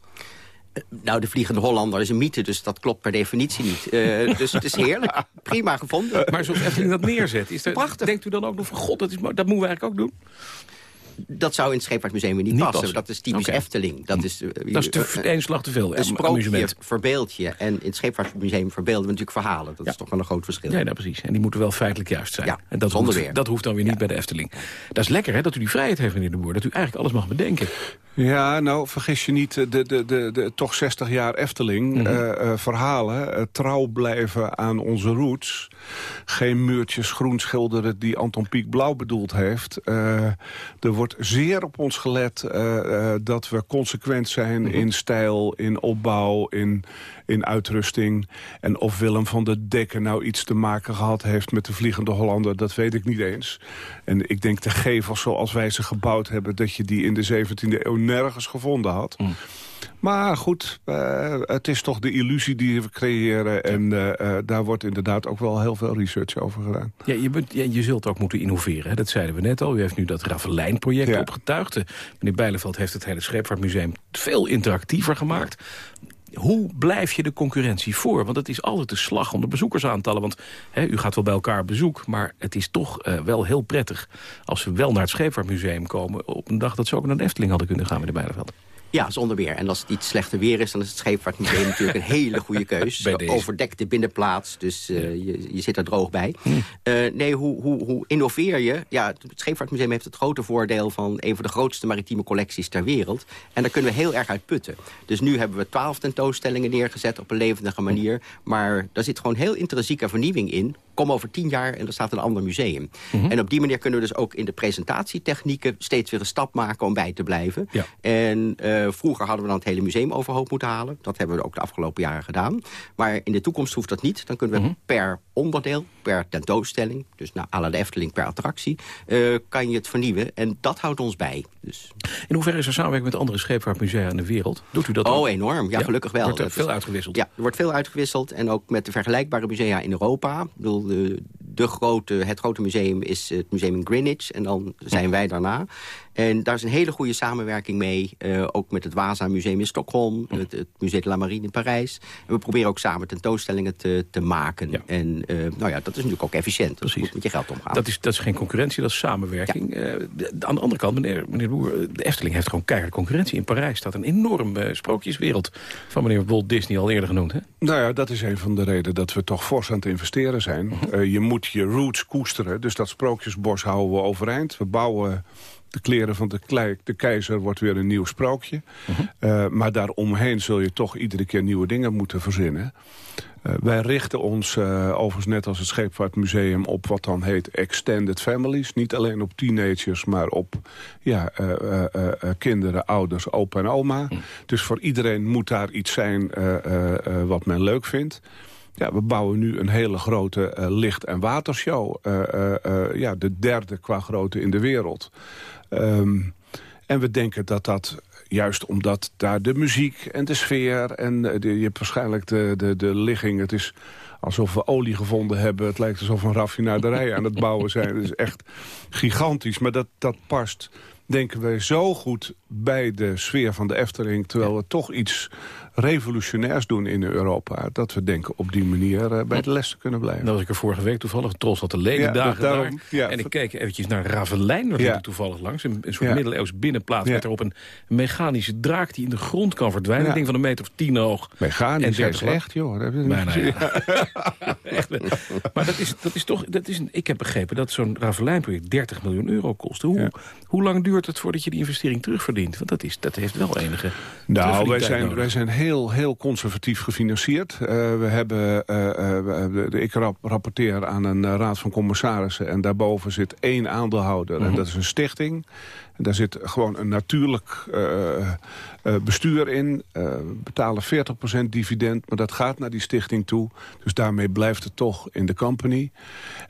Nou, de Vliegende Hollander is een mythe, dus dat klopt per definitie niet. Uh, (laughs) dus het is heerlijk. Prima gevonden. Maar zoals Efteling dat neerzet, is dat, Prachtig. denkt u dan ook nog van... god, dat, is, dat moeten we eigenlijk ook doen? Dat zou in het Scheepvaartmuseum weer niet, passen. Dat is typisch Efteling. Dat is, uh, dat is te, één slag te veel. Een sprookje verbeeld je. En in het Scheepvaartmuseum verbeelden we natuurlijk verhalen. Dat is toch wel een groot verschil. Ja, nou, precies. En die moeten wel feitelijk juist zijn. Ja, en dat hoeft, weer. dat hoeft dan weer niet bij de Efteling. Dat is lekker hè, dat u die vrijheid heeft, meneer de Boer. Dat u eigenlijk alles mag bedenken. Ja, nou, vergis je niet, de, de, de, de toch 60 jaar Efteling. Mhm. Eh, eh, verhalen, trouw blijven aan onze roots. Geen muurtjes groen schilderen die Anton Pieck blauw bedoeld heeft. er wordt zeer op ons gelet uh, dat we consequent zijn mhm. in stijl, in opbouw, in, in uitrusting. En of Willem van der Dekken nou iets te maken gehad heeft met de Vliegende Hollander, dat weet ik niet eens. En ik denk de gevels zoals wij ze gebouwd hebben, dat je die in de 17e eeuw nergens gevonden had. Mhm. Maar goed, uh, het is toch de illusie die we creëren. En uh, uh, daar wordt inderdaad ook wel heel veel research over gedaan. Ja, je, bent, ja, je zult ook moeten innoveren. Hè? Dat zeiden we net al. U heeft nu dat Ravelijn-project ja. opgetuigd. Meneer Bijleveld heeft het hele Scheepvaartmuseum veel interactiever gemaakt hoe blijf je de concurrentie voor? Want het is altijd de slag om de bezoekersaantallen. Want u gaat wel bij elkaar bezoek, maar het is toch uh, wel heel prettig... als we wel naar het Scheepvaartmuseum komen... op een dag dat ze ook naar de Efteling hadden kunnen gaan met de Bijleveld. Ja, zonder meer. En als het iets slechter weer is, dan is het Scheepvaartmuseum (laughs) natuurlijk een hele goede keus. Overdekte binnenplaats, dus uh, je, je zit er droog bij. Hm. Uh, nee, hoe, hoe, hoe innoveer je? Ja, het Scheepvaartmuseum heeft het grote voordeel van een van de grootste maritieme collecties ter wereld. En daar kunnen we heel erg uit putten. Dus nu hebben we twaalf tentoonstellingen neergezet op een levendige manier. Maar daar zit gewoon heel intrinsieke vernieuwing in. Kom over tien jaar en er staat een ander museum. Mhm. En op die manier kunnen we dus ook in de presentatietechnieken steeds weer een stap maken om bij te blijven. Ja. En uh, eh, vroeger hadden we dan het hele museum overhoop moeten halen. Dat hebben we ook de afgelopen jaren gedaan. Maar in de toekomst hoeft dat niet. Dan kunnen we mhm. per onderdeel, per tentoonstelling... dus naar alle de Efteling per attractie, uh, kan je het vernieuwen. En dat houdt ons bij. Dus. In hoeverre is er samenwerking met andere scheepvaartmusea in de wereld? Doet u dat Oh, enorm. Ja, gelukkig wel. Wordt er veel uitgewisseld? Ja, er wordt veel uitgewisseld. En ook met de vergelijkbare musea in Europa. Ik bedoel, de, de grote, het grote museum is het museum in Greenwich. En dan zijn wij daarna. En daar is een hele goede samenwerking mee. Uh, ook met het Waza Museum in Stockholm. Het, het Musée de la Marine in Parijs. En we proberen ook samen tentoonstellingen te, te maken. En uh, nou ja, dat is natuurlijk ook efficiënt. Precies. Moet met je geld omgaan. Dat is, dat is geen concurrentie, dat is samenwerking. Uh, aan de andere kant, meneer, meneer Boer, de Efteling heeft gewoon keihard concurrentie. In Parijs staat een enorme sprookjeswereld van meneer Walt Disney al eerder genoemd. Hè? Nou ja, dat is een van de redenen dat we toch fors aan het investeren zijn. Mhm. je moet je roots koesteren, dus dat sprookjesbos houden we overeind. We bouwen de kleren van de, klei, de keizer wordt weer een nieuw sprookje. Uh -huh. uh, maar daaromheen zul je toch iedere keer nieuwe dingen moeten verzinnen. Uh, wij richten ons uh, overigens net als het Scheepvaartmuseum op wat dan heet extended families. Niet alleen op teenagers, maar op ja, kinderen, ouders, opa en oma. -huh. Dus voor iedereen moet daar iets zijn wat men leuk vindt. Ja, we bouwen nu een hele grote uh, licht- en watershow. Uh, uh, ja, de derde qua grootte in de wereld. Um, en we denken dat dat, juist omdat daar de muziek en de sfeer... en de, je hebt waarschijnlijk de, de, de ligging, het is alsof we olie gevonden hebben. Het lijkt alsof we een raffinaderij aan het bouwen zijn. Het is echt gigantisch, maar dat, dat past denken wij zo goed bij de sfeer van de Efteling... terwijl we toch iets revolutionairs doen in Europa... dat we denken op die manier uh, bij de les te kunnen blijven. Dat was ik er vorige week toevallig. Tros had de ledendagen ja, daarom. Ja, en ik keek eventjes naar Ravelijn, daar ja. toevallig langs. Een, een soort middeleeuws binnenplaats met erop een mechanische draak... die in de grond kan verdwijnen. Een ding van een meter of tien hoog. Mechanisch, en echt, joh. Dat is Bijna, (laughs) (laughs) echt, maar dat is, dat is toch... Dat is een, ik heb begrepen dat zo'n Ravelijn-project 30 miljoen euro kost. Hoe, hoe lang duurt het voordat je die investering terugverdient? Want dat, is, dat heeft wel enige... Nou, wij zijn, wij zijn heel, heel conservatief gefinancierd. Uh, we hebben, uh, uh, ik rap, rapporteer aan een raad van commissarissen... en daarboven zit één aandeelhouder, en mhm. dat is een stichting. Daar zit gewoon een natuurlijk bestuur in. we betalen 40% dividend, maar dat gaat naar die stichting toe. Dus daarmee blijft het toch in de company.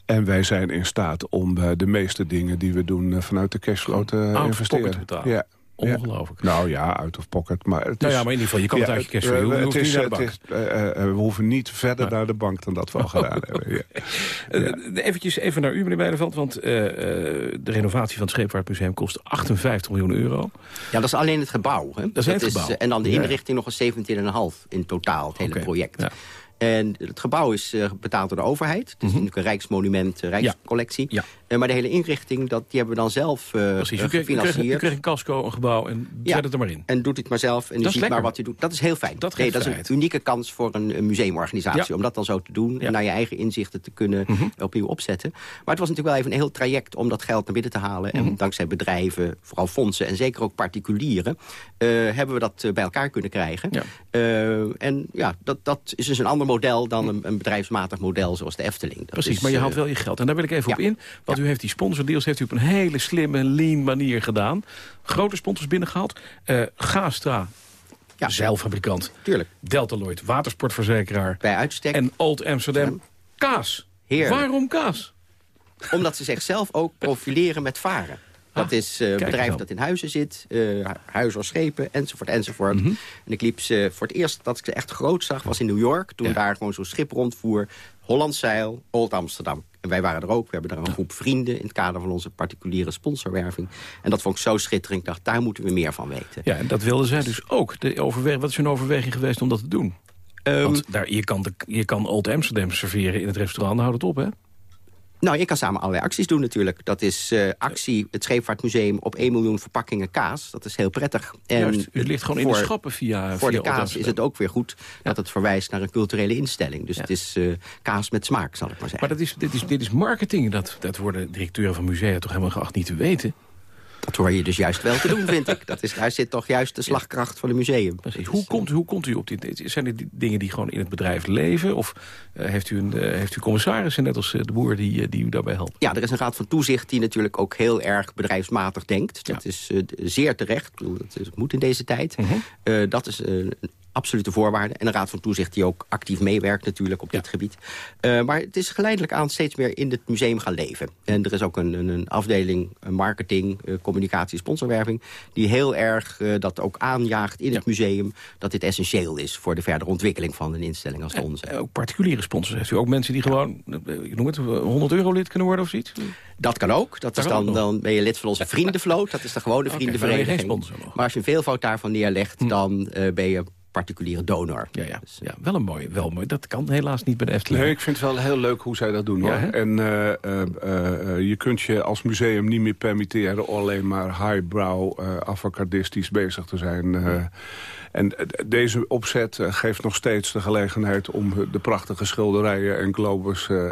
En wij zijn in staat om de meeste dingen die we doen... vanuit de cashflow te investeren. Ja. Ongelooflijk. Nou ja, out of pocket. Maar het nou is, ja, maar in ieder geval, je kan ja, het uit je cashflow. Je hoeft is, niet bank. Is, uh, uh, we hoeven niet verder naar de bank dan dat we al (laughs) gedaan hebben. Ja. Uh, eventjes even naar u, meneer Beideveld. Want de renovatie van het Scheepvaartmuseum kost 58 miljoen euro. Ja, dat is alleen het gebouw. Hè? Dat is het gebouw. en dan de inrichting nog eens 17,5 in totaal, het hele okay. project. En het gebouw is uh, betaald door de overheid. Het is mm -hmm. een rijksmonument, uh, rijkscollectie. Ja. Uh, maar de hele inrichting, dat, die hebben we dan zelf Precies, u kreeg, gefinancierd. U kreeg, u kreeg een casco, een gebouw en ja. zet het er maar in. En doet het maar zelf en u ziet maar wat u doet. Dat is heel fijn. Dat, nee, dat is een unieke kans voor een, museumorganisatie. Om dat dan zo te doen en naar je eigen inzichten te kunnen mm -hmm. opnieuw opzetten. Maar het was natuurlijk wel even een heel traject om dat geld naar binnen te halen. Mm -hmm. En dankzij bedrijven, vooral fondsen en zeker ook particulieren... hebben we dat bij elkaar kunnen krijgen. En ja, dat, dat is dus een ander model dan een, een bedrijfsmatig model zoals de Efteling. Dat Precies, is, maar je haalt wel je geld. En daar wil ik even ja. op in. Want ja. u heeft die sponsordeals heeft u op een hele slimme, lean manier gedaan. Grote sponsors binnengehaald. Uh, Gastra, ja. zeilfabrikant. Tuurlijk. Deltaloid, watersportverzekeraar. Bij uitstek. En Old Amsterdam, kaas. Heerlijk. Waarom kaas? Omdat ze zichzelf ook profileren met varen. Dat is uh, een bedrijf dat in huizen zit, uh, huizen of schepen, enzovoort, enzovoort. Mhm. Mm -hmm. En ik liep ze voor het eerst dat ik ze echt groot zag, was in New York. Toen daar gewoon zo'n schip rondvoer. Holland Zeil, Old Amsterdam. En wij waren er ook. We hebben daar een groep vrienden in het kader van onze particuliere sponsorwerving. En dat vond ik zo schitterend. Ik dacht, daar moeten we meer van weten. Ja, en dat wilden zij dus ook. De overweg, wat is hun overweging geweest om dat te doen? Ehm, Want daar, je, kan de, je kan Old Amsterdam serveren in het restaurant, houd het op, hè? Nou, je kan samen allerlei acties doen natuurlijk. Dat is uh, actie, het Scheepvaartmuseum op 1 miljoen verpakkingen kaas. Dat is heel prettig. En Juist, u ligt gewoon in de schappen via Voor via de kaas is het ook weer goed dat het verwijst naar een culturele instelling. Dus Ja. het is uh, kaas met smaak, zal ik maar zeggen. Maar dat is, dit, is, dit is marketing. Dat, dat worden directeuren van musea toch helemaal geacht niet te weten. Dat hoor je dus juist wel te doen, vind ik. Dat is, daar zit toch juist de slagkracht van het museum. Precies. Hoe, komt, hoe komt u op dit? Zijn dit dingen die gewoon in het bedrijf leven? Of uh, heeft, u een, uh, heeft u commissarissen, net als de boer, die, die u daarbij helpt? Ja, er is een raad van toezicht die natuurlijk ook heel erg bedrijfsmatig denkt. Dat Ja. is uh, zeer terecht. Dat is, moet in deze tijd. Mhm. Dat is een absolute voorwaarde. En een raad van toezicht die ook actief meewerkt natuurlijk op dit gebied. Uh, maar het is geleidelijk aan steeds meer in het museum gaan leven. En er is ook een, een, een afdeling een marketing, uh, communicatie, sponsorwerving... die heel erg uh, dat ook aanjaagt in het museum... dat dit essentieel is voor de verdere ontwikkeling van een instelling als de onze. Ook particuliere sponsors. Heeft u ook mensen die gewoon, eh, ik noem het, 100 euro lid kunnen worden of zoiets? Dat kan ook. Dat is dan, dan ben je lid van onze vriendenvloot. Dat is de gewone vriendenvereniging. Maar als je een veelvoud daarvan neerlegt... Hm. dan ben je particuliere donor. Ja, ja. Dus, ja wel een mooi, wel mooi. Dat kan helaas niet bij de Efteling. Nee, ik vind het wel heel leuk hoe zij dat doen. hoor. Ja, hè? en uh, uh, uh, je kunt je als museum niet meer permitteren... alleen maar highbrow, uh, bezig te zijn. Uh, en uh, deze opzet geeft nog steeds de gelegenheid... om de prachtige schilderijen en globus uh, uh,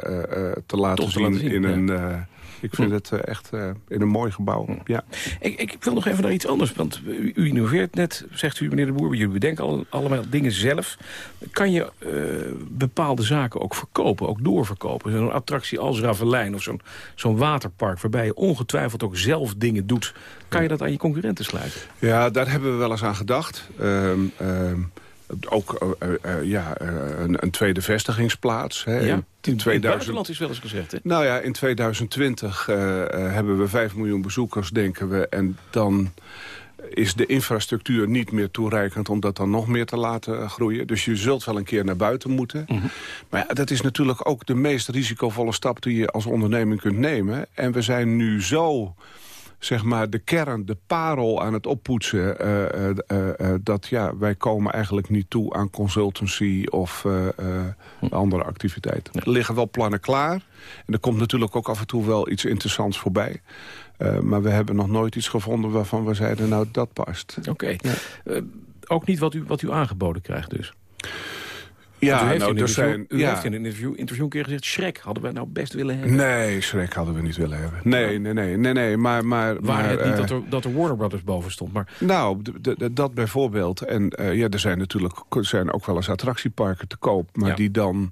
te laten zien, laten zien, in ja. een... Ik vind het uh, echt uh, in een mooi gebouw. Ja. Ik, ik wil nog even naar iets anders. Want u, u innoveert net, zegt u meneer de Boer. Jullie bedenken al, allemaal dingen zelf. Kan je uh, bepaalde zaken ook verkopen, ook doorverkopen? Zo'n attractie als Ravelijn of zo'n zo'n waterpark... waarbij je ongetwijfeld ook zelf dingen doet. Kan je dat aan je concurrenten sluiten? Ja, daar hebben we wel eens aan gedacht. Um, um, ook uh, uh, ja, uh, een, een, tweede vestigingsplaats. Hè. Ja, in, in 2000... het buitenland is wel eens gezegd, hè? Nou ja, in 2020 hebben we 5 miljoen bezoekers, denken we. En dan is de infrastructuur niet meer toereikend om dat dan nog meer te laten groeien. Dus je zult wel een keer naar buiten moeten. Mhm. Mm -hmm. Maar ja, dat is natuurlijk ook de meest risicovolle stap die je als onderneming kunt nemen. En we zijn nu zo zeg maar, de kern, de parel aan het oppoetsen... Uh, uh, uh, dat ja, wij komen eigenlijk niet toe aan consultancy of andere activiteiten. Er liggen wel plannen klaar. En er komt natuurlijk ook af en toe wel iets interessants voorbij. maar we hebben nog nooit iets gevonden waarvan we zeiden, nou, dat past. Oké. Okay. Ja. ook niet wat u, wat u aangeboden krijgt dus? Ja, u heeft, nou, in, een zijn, interview, u ja. heeft in een interview, interview een keer gezegd... Schrek hadden we nou best willen hebben. Nee, Schrek hadden we niet willen hebben. Nee, nee, nee, nee, nee maar... maar Waar maar, het niet uh, dat, er, dat er Warner Brothers boven stond, maar... Nou, dat bijvoorbeeld. En uh, ja, er zijn natuurlijk zijn ook wel eens attractieparken te koop... maar ja. die dan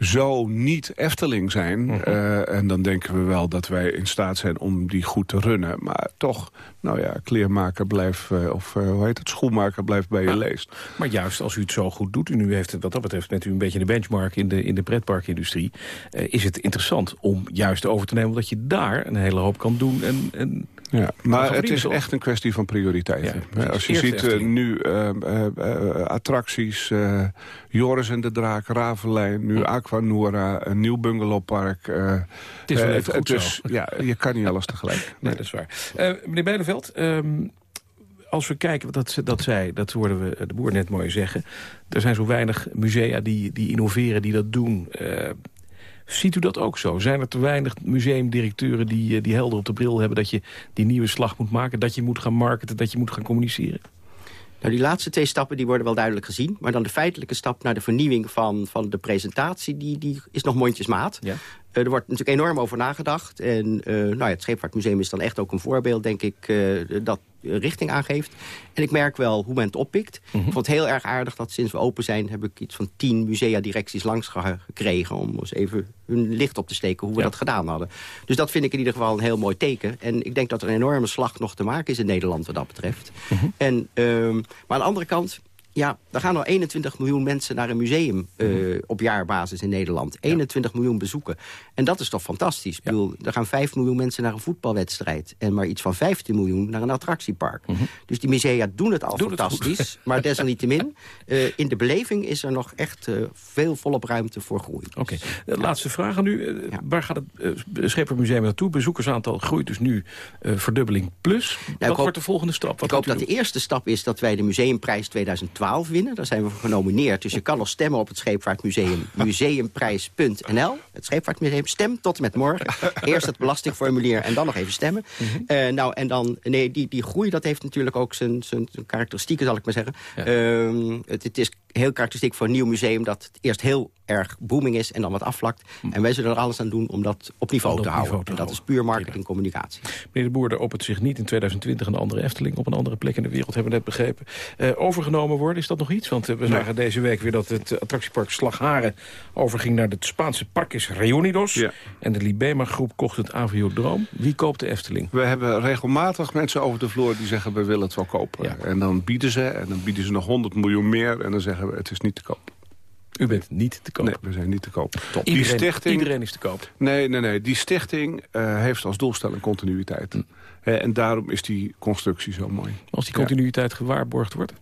zo niet Efteling zijn. Mhm. Eh, en dan denken we wel dat wij in staat zijn om die goed te runnen. Maar toch, nou ja, kleermaker blijft, eh, of eh, hoe heet het, schoenmaker blijft bij je leest. Maar juist als u het zo goed doet, en u heeft het wat dat betreft net u een beetje de benchmark in de, in de pretparkindustrie, is het interessant om juist over te nemen, omdat je daar een hele hoop kan doen. En, en Ja, maar het is echt een kwestie van prioriteiten. precies. Als je ziet eh, nu eh, eh, attracties, Joris en de Draak, Ravelijn, nu Aquanura, een nieuw bungalowpark. Het is wel even goed dus, zo. Ja, je kan niet alles tegelijk. (laughs) Nee, dat is waar. Meneer Bijleveld, ehm, als we kijken, wat dat, dat zei, dat hoorden we de boer net mooi zeggen. Er zijn zo weinig musea die, die innoveren, die dat doen. Ziet u dat ook zo? Zijn er te weinig museumdirecteuren die, eh, die helder op de bril hebben... dat je die nieuwe slag moet maken, dat je moet gaan marketen, dat je moet gaan communiceren? Nou, die laatste twee stappen die worden wel duidelijk gezien. Maar dan de feitelijke stap naar de vernieuwing van, van de presentatie... die, die is nog mondjesmaat. Ja. Eh, er wordt natuurlijk enorm over nagedacht. En eh, nou ja, het Scheepvaartmuseum is dan echt ook een voorbeeld, denk ik, eh, dat richting aangeeft. En ik merk wel hoe men het oppikt. Mhm. Ik vond het heel erg aardig dat sinds we open zijn... heb ik iets van tien musea-directies langs ge- gekregen... om eens even hun licht op te steken hoe we dat gedaan hadden. Dus dat vind ik in ieder geval een heel mooi teken. En ik denk dat er een enorme slag nog te maken is in Nederland wat dat betreft. En, ehm, maar aan de andere kant... Ja, er gaan al 21 miljoen mensen naar een museum eh, op jaarbasis in Nederland. 21 miljoen bezoeken. En dat is toch fantastisch. Ik bedoel, er gaan 5 miljoen mensen naar een voetbalwedstrijd. En maar iets van 15 miljoen naar een attractiepark. Dus die musea doen het al Doen het fantastisch. (laughs) maar desalniettemin, eh, in de beleving is er nog echt eh, veel volop ruimte voor groei. Oké, laatste vraag aan u. Waar gaat het Scheepvaartmuseum naartoe? Bezoekersaantal groeit dus nu verdubbeling plus. Wat hoop- wordt de volgende stap? Wat ik hoop dat de eerste stap is dat wij de Museumprijs 2012 winnen. Daar zijn we voor genomineerd. Dus je kan nog stemmen op het Scheepvaartmuseum. (laughs) Museumprijs.nl. Het Scheepvaartmuseum. Stem tot en met morgen. Eerst het belastingformulier en dan nog even stemmen. Mhm. Eh, nou, en dan, nee, die, die groei, dat heeft natuurlijk ook zijn, zijn, zijn karakteristieken, zal ik maar zeggen. Ehm, het, het is heel karakteristiek voor een nieuw museum dat het eerst heel erg booming is en dan wat afvlakt. En wij zullen er alles aan doen om dat op niveau te houden. niveau te en dat houden. is puur marketing communicatie. Meneer de Boer, er opent zich niet in 2020 een andere Efteling... op een andere plek in de wereld, hebben we net begrepen. Eh, overgenomen worden, is dat nog iets? Want eh, we zagen deze week weer dat het attractiepark Slagharen... overging naar het Spaanse Parkes Reunidos. En de Libema-groep kocht het Aviodroom. Wie koopt de Efteling? We hebben regelmatig mensen over de vloer die zeggen... we willen het wel kopen. En dan bieden ze, en dan bieden ze nog 100 miljoen meer... en dan zeggen we het is niet te koop. U bent niet te koop? Nee, we zijn niet te koop. Iedereen, stichting, iedereen is te koop. Nee, nee, nee. Die stichting eh, heeft als doelstelling continuïteit. Hm. En daarom is die constructie zo mooi. Als die continuïteit gewaarborgd wordt?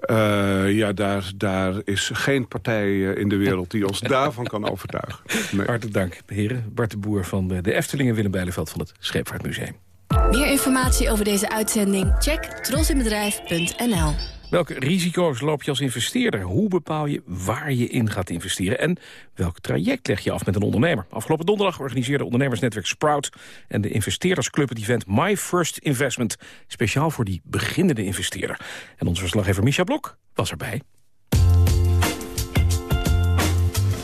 Eh, ja, daar, daar is geen partij eh, in de wereld die ons (laughs) daarvan kan overtuigen. Nee. Hartelijk dank, heren. Bart de Boer van de, de Efteling en Willem Bijleveld van het Scheepvaartmuseum. Meer informatie over deze uitzending? Check trosinbedrijf.nl. Welke risico's loop je als investeerder? Hoe bepaal je waar je in gaat investeren? En welk traject leg je af met een ondernemer? Afgelopen donderdag organiseerde ondernemersnetwerk Sprout... en de investeerdersclub het event My First Investment... speciaal voor die beginnende investeerder. En onze verslaggever Misha Blok was erbij.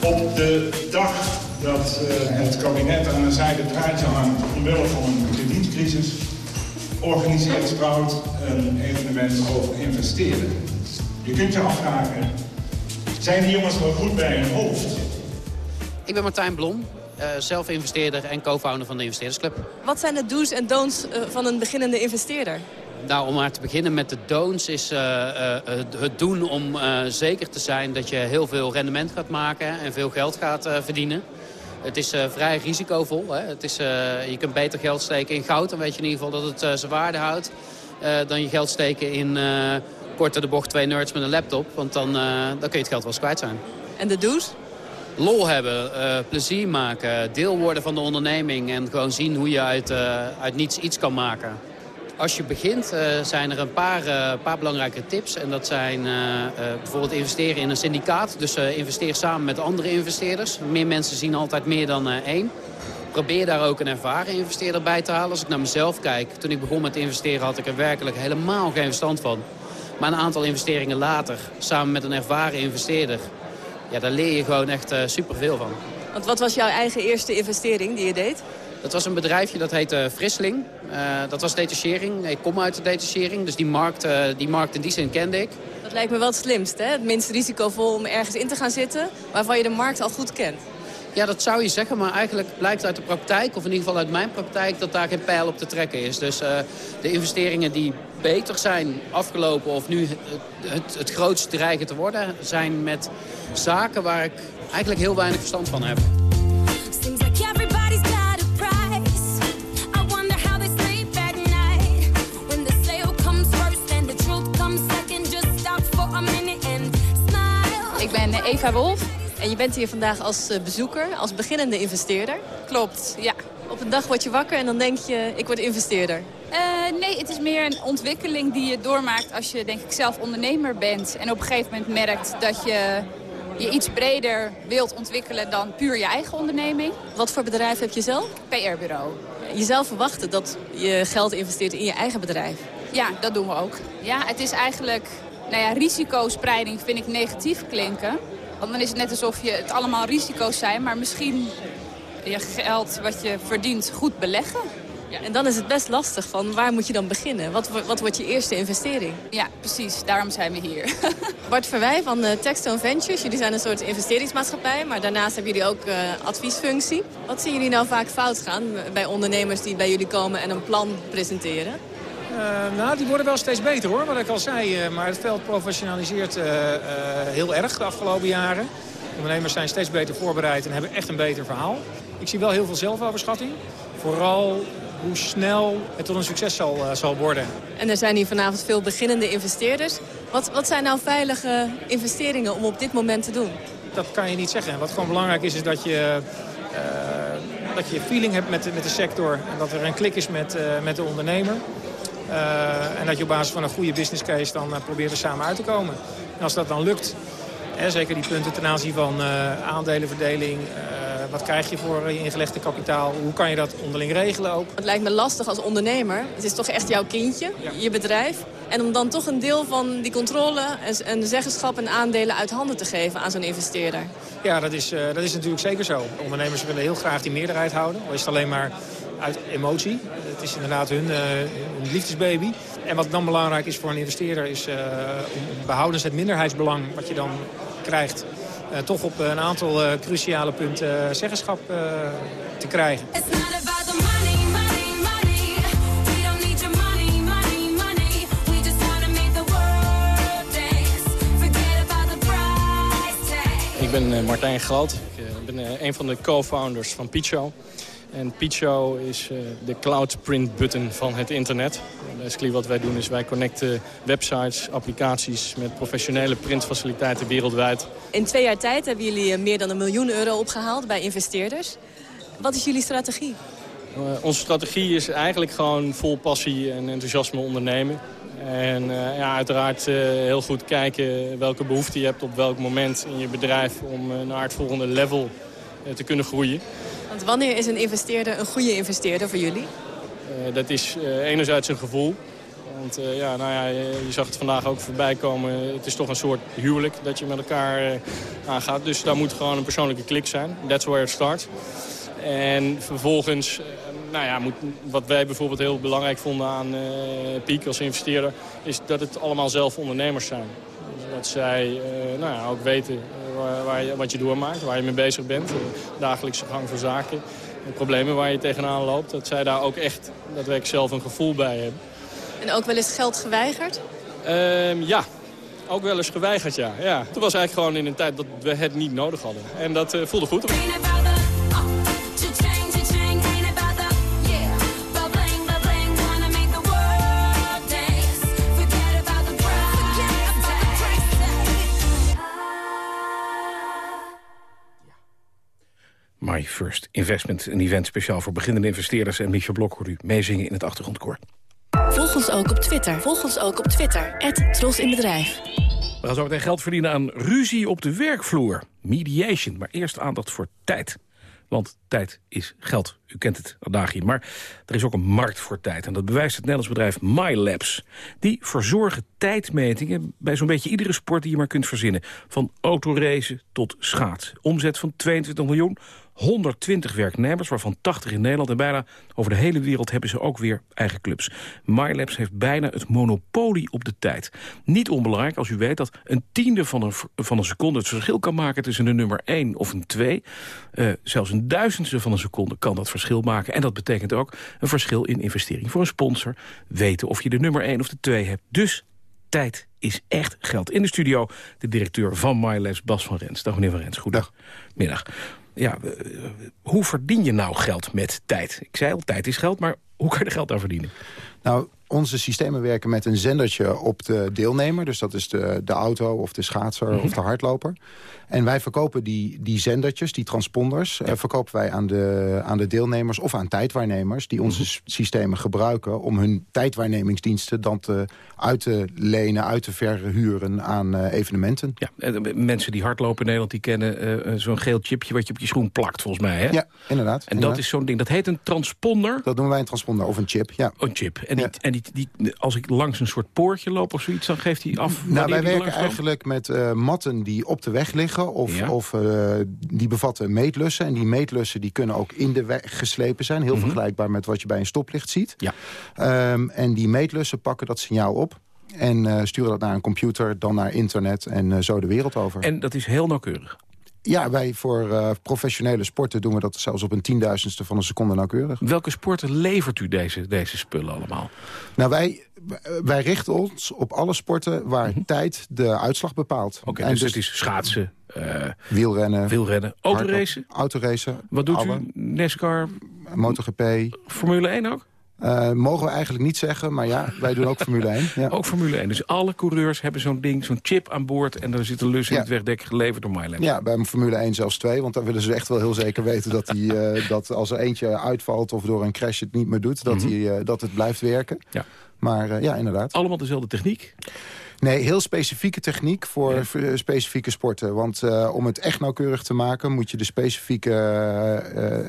Op de dat uh, het kabinet aan een zijde draadje hangt... omwille van een kredietcrisis organiseert Sprout een evenement over investeren. Je kunt je afvragen, zijn die jongens wel goed bij hun hoofd? Ik ben Martijn Blom, uh, zelf investeerder en co-founder van de Investeerdersclub. Wat zijn de do's en don'ts uh, van een beginnende investeerder? Nou, om maar te beginnen met de don'ts is uh, het doen om zeker te zijn dat je heel veel rendement gaat maken en veel geld gaat verdienen. Het is uh, vrij risicovol. Hè? Het is, uh, je kunt beter geld steken in goud. Dan weet je in ieder geval dat het uh, zijn waarde houdt. dan je geld steken in korte de bocht twee nerds met een laptop. Want dan, dan kun je het geld wel eens kwijt zijn. En de do's? Lol hebben, plezier maken, deel worden van de onderneming. En gewoon zien hoe je uit, uit niets iets kan maken. Als je begint uh, zijn er een paar, uh, paar belangrijke tips. En dat zijn uh, bijvoorbeeld investeren in een syndicaat. Dus investeer samen met andere investeerders. Meer mensen zien altijd meer dan één. Probeer daar ook een ervaren investeerder bij te halen. Als ik naar mezelf kijk, toen ik begon met investeren had ik er werkelijk helemaal geen verstand van. Maar een aantal investeringen later, samen met een ervaren investeerder... Ja, daar leer je gewoon echt superveel van. Want wat was jouw eigen eerste investering die je deed? Dat was een bedrijfje dat heette Frisling. Dat was detachering. Ik kom uit de detachering, dus die markt, die markt in die zin kende ik. Dat lijkt me wel het slimst, hè? Het minst risicovol om ergens in te gaan zitten... waarvan je de markt al goed kent. Ja, dat zou je zeggen, maar eigenlijk blijkt uit de praktijk... of in ieder geval uit mijn praktijk, dat daar geen pijl op te trekken is. Dus uh, de investeringen die beter zijn afgelopen... of nu het, het, het grootst dreigen te worden... zijn met zaken waar ik eigenlijk heel weinig verstand van heb. Eva Wolf en je bent hier vandaag als eh, bezoeker, als beginnende investeerder. Klopt, ja. Op een dag word je wakker en dan denk je, ik word investeerder. Uh, nee, het is meer een ontwikkeling die je doormaakt als je denk ik zelf ondernemer bent. En op een gegeven moment merkt dat je je iets breder wilt ontwikkelen dan puur je eigen onderneming. Wat voor bedrijf heb je zelf? PR-bureau. Jezelf verwachten dat je geld investeert in je eigen bedrijf? Ja, dat doen we ook. Ja, het is eigenlijk... Nou ja, risicospreiding vind ik negatief klinken. Want dan is het net alsof je het allemaal risico's zijn, maar misschien je geld wat je verdient goed beleggen. Ja. En dan is het best lastig van waar moet je dan beginnen? Wat, wat wordt je eerste investering? Ja, precies. Daarom zijn we hier. (laughs) Bart Verwij van uh, Techstone Ventures. Jullie zijn een soort investeringsmaatschappij, maar daarnaast hebben jullie ook uh, adviesfunctie. Wat zien jullie nou vaak fout gaan bij ondernemers die bij jullie komen en een plan presenteren? Uh, nou, die worden wel steeds beter hoor, wat ik al zei. Uh, maar het veld professionaliseert uh, heel erg de afgelopen jaren. Ondernemers zijn steeds beter voorbereid en hebben echt een beter verhaal. Ik zie wel heel veel zelfoverschatting. Vooral hoe snel het tot een succes zal, zal worden. En er zijn hier vanavond veel beginnende investeerders. Wat, wat zijn nou veilige investeringen om op dit moment te doen? Dat kan je niet zeggen. Wat gewoon belangrijk is, is dat je, dat je feeling hebt met, met de sector. En dat er een klik is met, met de ondernemer. Uh, en dat je op basis van een goede business case dan uh, probeert er samen uit te komen. En als dat dan lukt, hè, zeker die punten ten aanzien van uh, aandelenverdeling... wat krijg je voor je ingelegde kapitaal? Hoe kan je dat onderling regelen ook? Het lijkt me lastig als ondernemer. Het is toch echt jouw kindje, ja. je bedrijf. En om dan toch een deel van die controle en zeggenschap en aandelen uit handen te geven aan zo'n investeerder. Ja, dat is, dat is natuurlijk zeker zo. Ondernemers willen heel graag die meerderheid houden. Al is het alleen maar uit emotie. Het is inderdaad hun, uh, hun, liefdesbaby. En wat dan belangrijk is voor een investeerder... is uh, om behoudens het minderheidsbelang wat je dan krijgt... Uh, toch op een aantal cruciale punten zeggenschap te krijgen. Ik ben Martijn Groot. Ik ben een van de co-founders van Picho. En Picho is uh, de cloud print button van het internet. Basically wat wij doen is wij connecten websites, applicaties met professionele printfaciliteiten wereldwijd. In twee jaar tijd hebben jullie eh, meer dan een miljoen euro opgehaald bij investeerders. Wat is jullie strategie? Uh, onze strategie is eigenlijk gewoon vol passie en enthousiasme ondernemen. En uh, ja, uiteraard uh, heel goed kijken welke behoefte je hebt op welk moment in je bedrijf om naar het volgende level te kunnen groeien. Wanneer is een investeerder een goede investeerder voor jullie? Uh, dat is uh, enerzijds een gevoel. Want uh, ja, nou ja, je zag het vandaag ook voorbij komen. Het is toch een soort huwelijk dat je met elkaar aangaat. Dus daar moet gewoon een persoonlijke klik zijn. That's where it starts. En vervolgens, nou ja, moet, wat wij bijvoorbeeld heel belangrijk vonden aan Peak als investeerder... is dat het allemaal zelf ondernemers zijn. Dat zij nou ja, ook weten waar, je, wat je doormaakt, waar je mee bezig bent. De dagelijkse gang van zaken. De problemen waar je tegenaan loopt. Dat zij daar ook echt daadwerkelijk zelf een gevoel bij hebben. En ook wel eens geld geweigerd? Um, ja, ook wel eens geweigerd, ja. ja. Het was eigenlijk gewoon in een tijd dat we het niet nodig hadden. En dat uh, voelde goed. My First Investment, een event speciaal voor beginnende investeerders. En Michel Blok hoort u meezingen in het achtergrondkoor. Volg ons ook op Twitter. Volg ons ook op Twitter. Tros in Bedrijf. We gaan zo meteen geld verdienen aan ruzie op de werkvloer. Mediation, maar eerst aandacht voor tijd. Want tijd is geld. U kent het adagium. Maar er is ook een markt voor tijd. En dat bewijst het Nederlands bedrijf MyLabs. Die verzorgen tijdmetingen bij zo'n beetje iedere sport die je maar kunt verzinnen. Van autoracen tot schaats. Omzet van 22 miljoen. 120 werknemers, waarvan 80 in Nederland. En bijna over de hele wereld hebben ze ook weer eigen clubs. MyLabs heeft bijna het monopolie op de tijd. Niet onbelangrijk als u weet dat een tiende van een, van een seconde... het verschil kan maken tussen een nummer 1 of een 2. Uh, zelfs een van een seconde kan dat verschil maken. En dat betekent ook een verschil in investering voor een sponsor. Weten of je de nummer 1 of de 2 hebt. Dus tijd is echt geld. In de studio de directeur van MyLabs, Bas van Rens. Dag meneer van Rens, goedemiddag. Ja, hoe verdien je nou geld met tijd? Ik zei al, tijd is geld, maar hoe kan je er geld aan verdienen? Nou, onze systemen werken met een zendertje op de deelnemer. Dus dat is de, de auto of de schaatser mhm. of de hardloper. En wij verkopen die, die zendertjes, die transponders... Eh, verkopen wij aan de, aan de deelnemers of aan tijdwaarnemers... die onze mhm. systemen gebruiken om hun tijdwaarnemingsdiensten... dan te, uit te lenen, uit te verhuren aan uh, evenementen. Ja, mensen die hardlopen in Nederland... die kennen uh, zo'n geel chipje wat je op je schoen plakt, volgens mij. Hè? Ja, inderdaad. En dat is zo'n ding, dat heet een transponder? Dat noemen wij een transponder of een chip, ja. Een chip. En, die, en die, die, als ik langs een soort poortje loop of zoiets... dan geeft hij af Nou, wij werken eigenlijk met matten die op de weg liggen of, of uh, die bevatten meetlussen. En die meetlussen die kunnen ook in de weg geslepen zijn. Heel mhm. vergelijkbaar met wat je bij een stoplicht ziet. Ja. Um, en die meetlussen pakken dat signaal op. En uh, sturen dat naar een computer, dan naar internet en uh, zo de wereld over. En dat is heel nauwkeurig? Ja, wij voor uh, professionele sporten doen we dat zelfs op een tienduizendste van een seconde nauwkeurig. Welke sporten levert u deze, deze spullen allemaal? Nou, wij, wij richten ons op alle sporten waar mhm. tijd de uitslag bepaalt. Oké, dus, dus, het is schaatsen, uh, wielrennen. Wielrennen. Autoracen? Autoracen. Wat doet u? NASCAR? MotoGP. Formule 1 ook? Uh, mogen we eigenlijk niet zeggen, maar ja, wij doen ook Formule 1. Ja. Ook Formule 1. Dus alle coureurs hebben zo'n ding, zo'n chip aan boord... en dan zit een lus in het wegdek geleverd door MyLab. Ja, bij Formule 1 zelfs twee. Want dan willen ze echt wel heel zeker weten dat, die, uh, dat als er eentje uitvalt... of door een crash het niet meer doet, dat, mm die, uh, dat het blijft werken. Ja. Maar ja, inderdaad. Allemaal dezelfde techniek? Nee, heel specifieke techniek voor eh, specifieke sporten. Want uh, om het echt nauwkeurig te maken... moet je de specifieke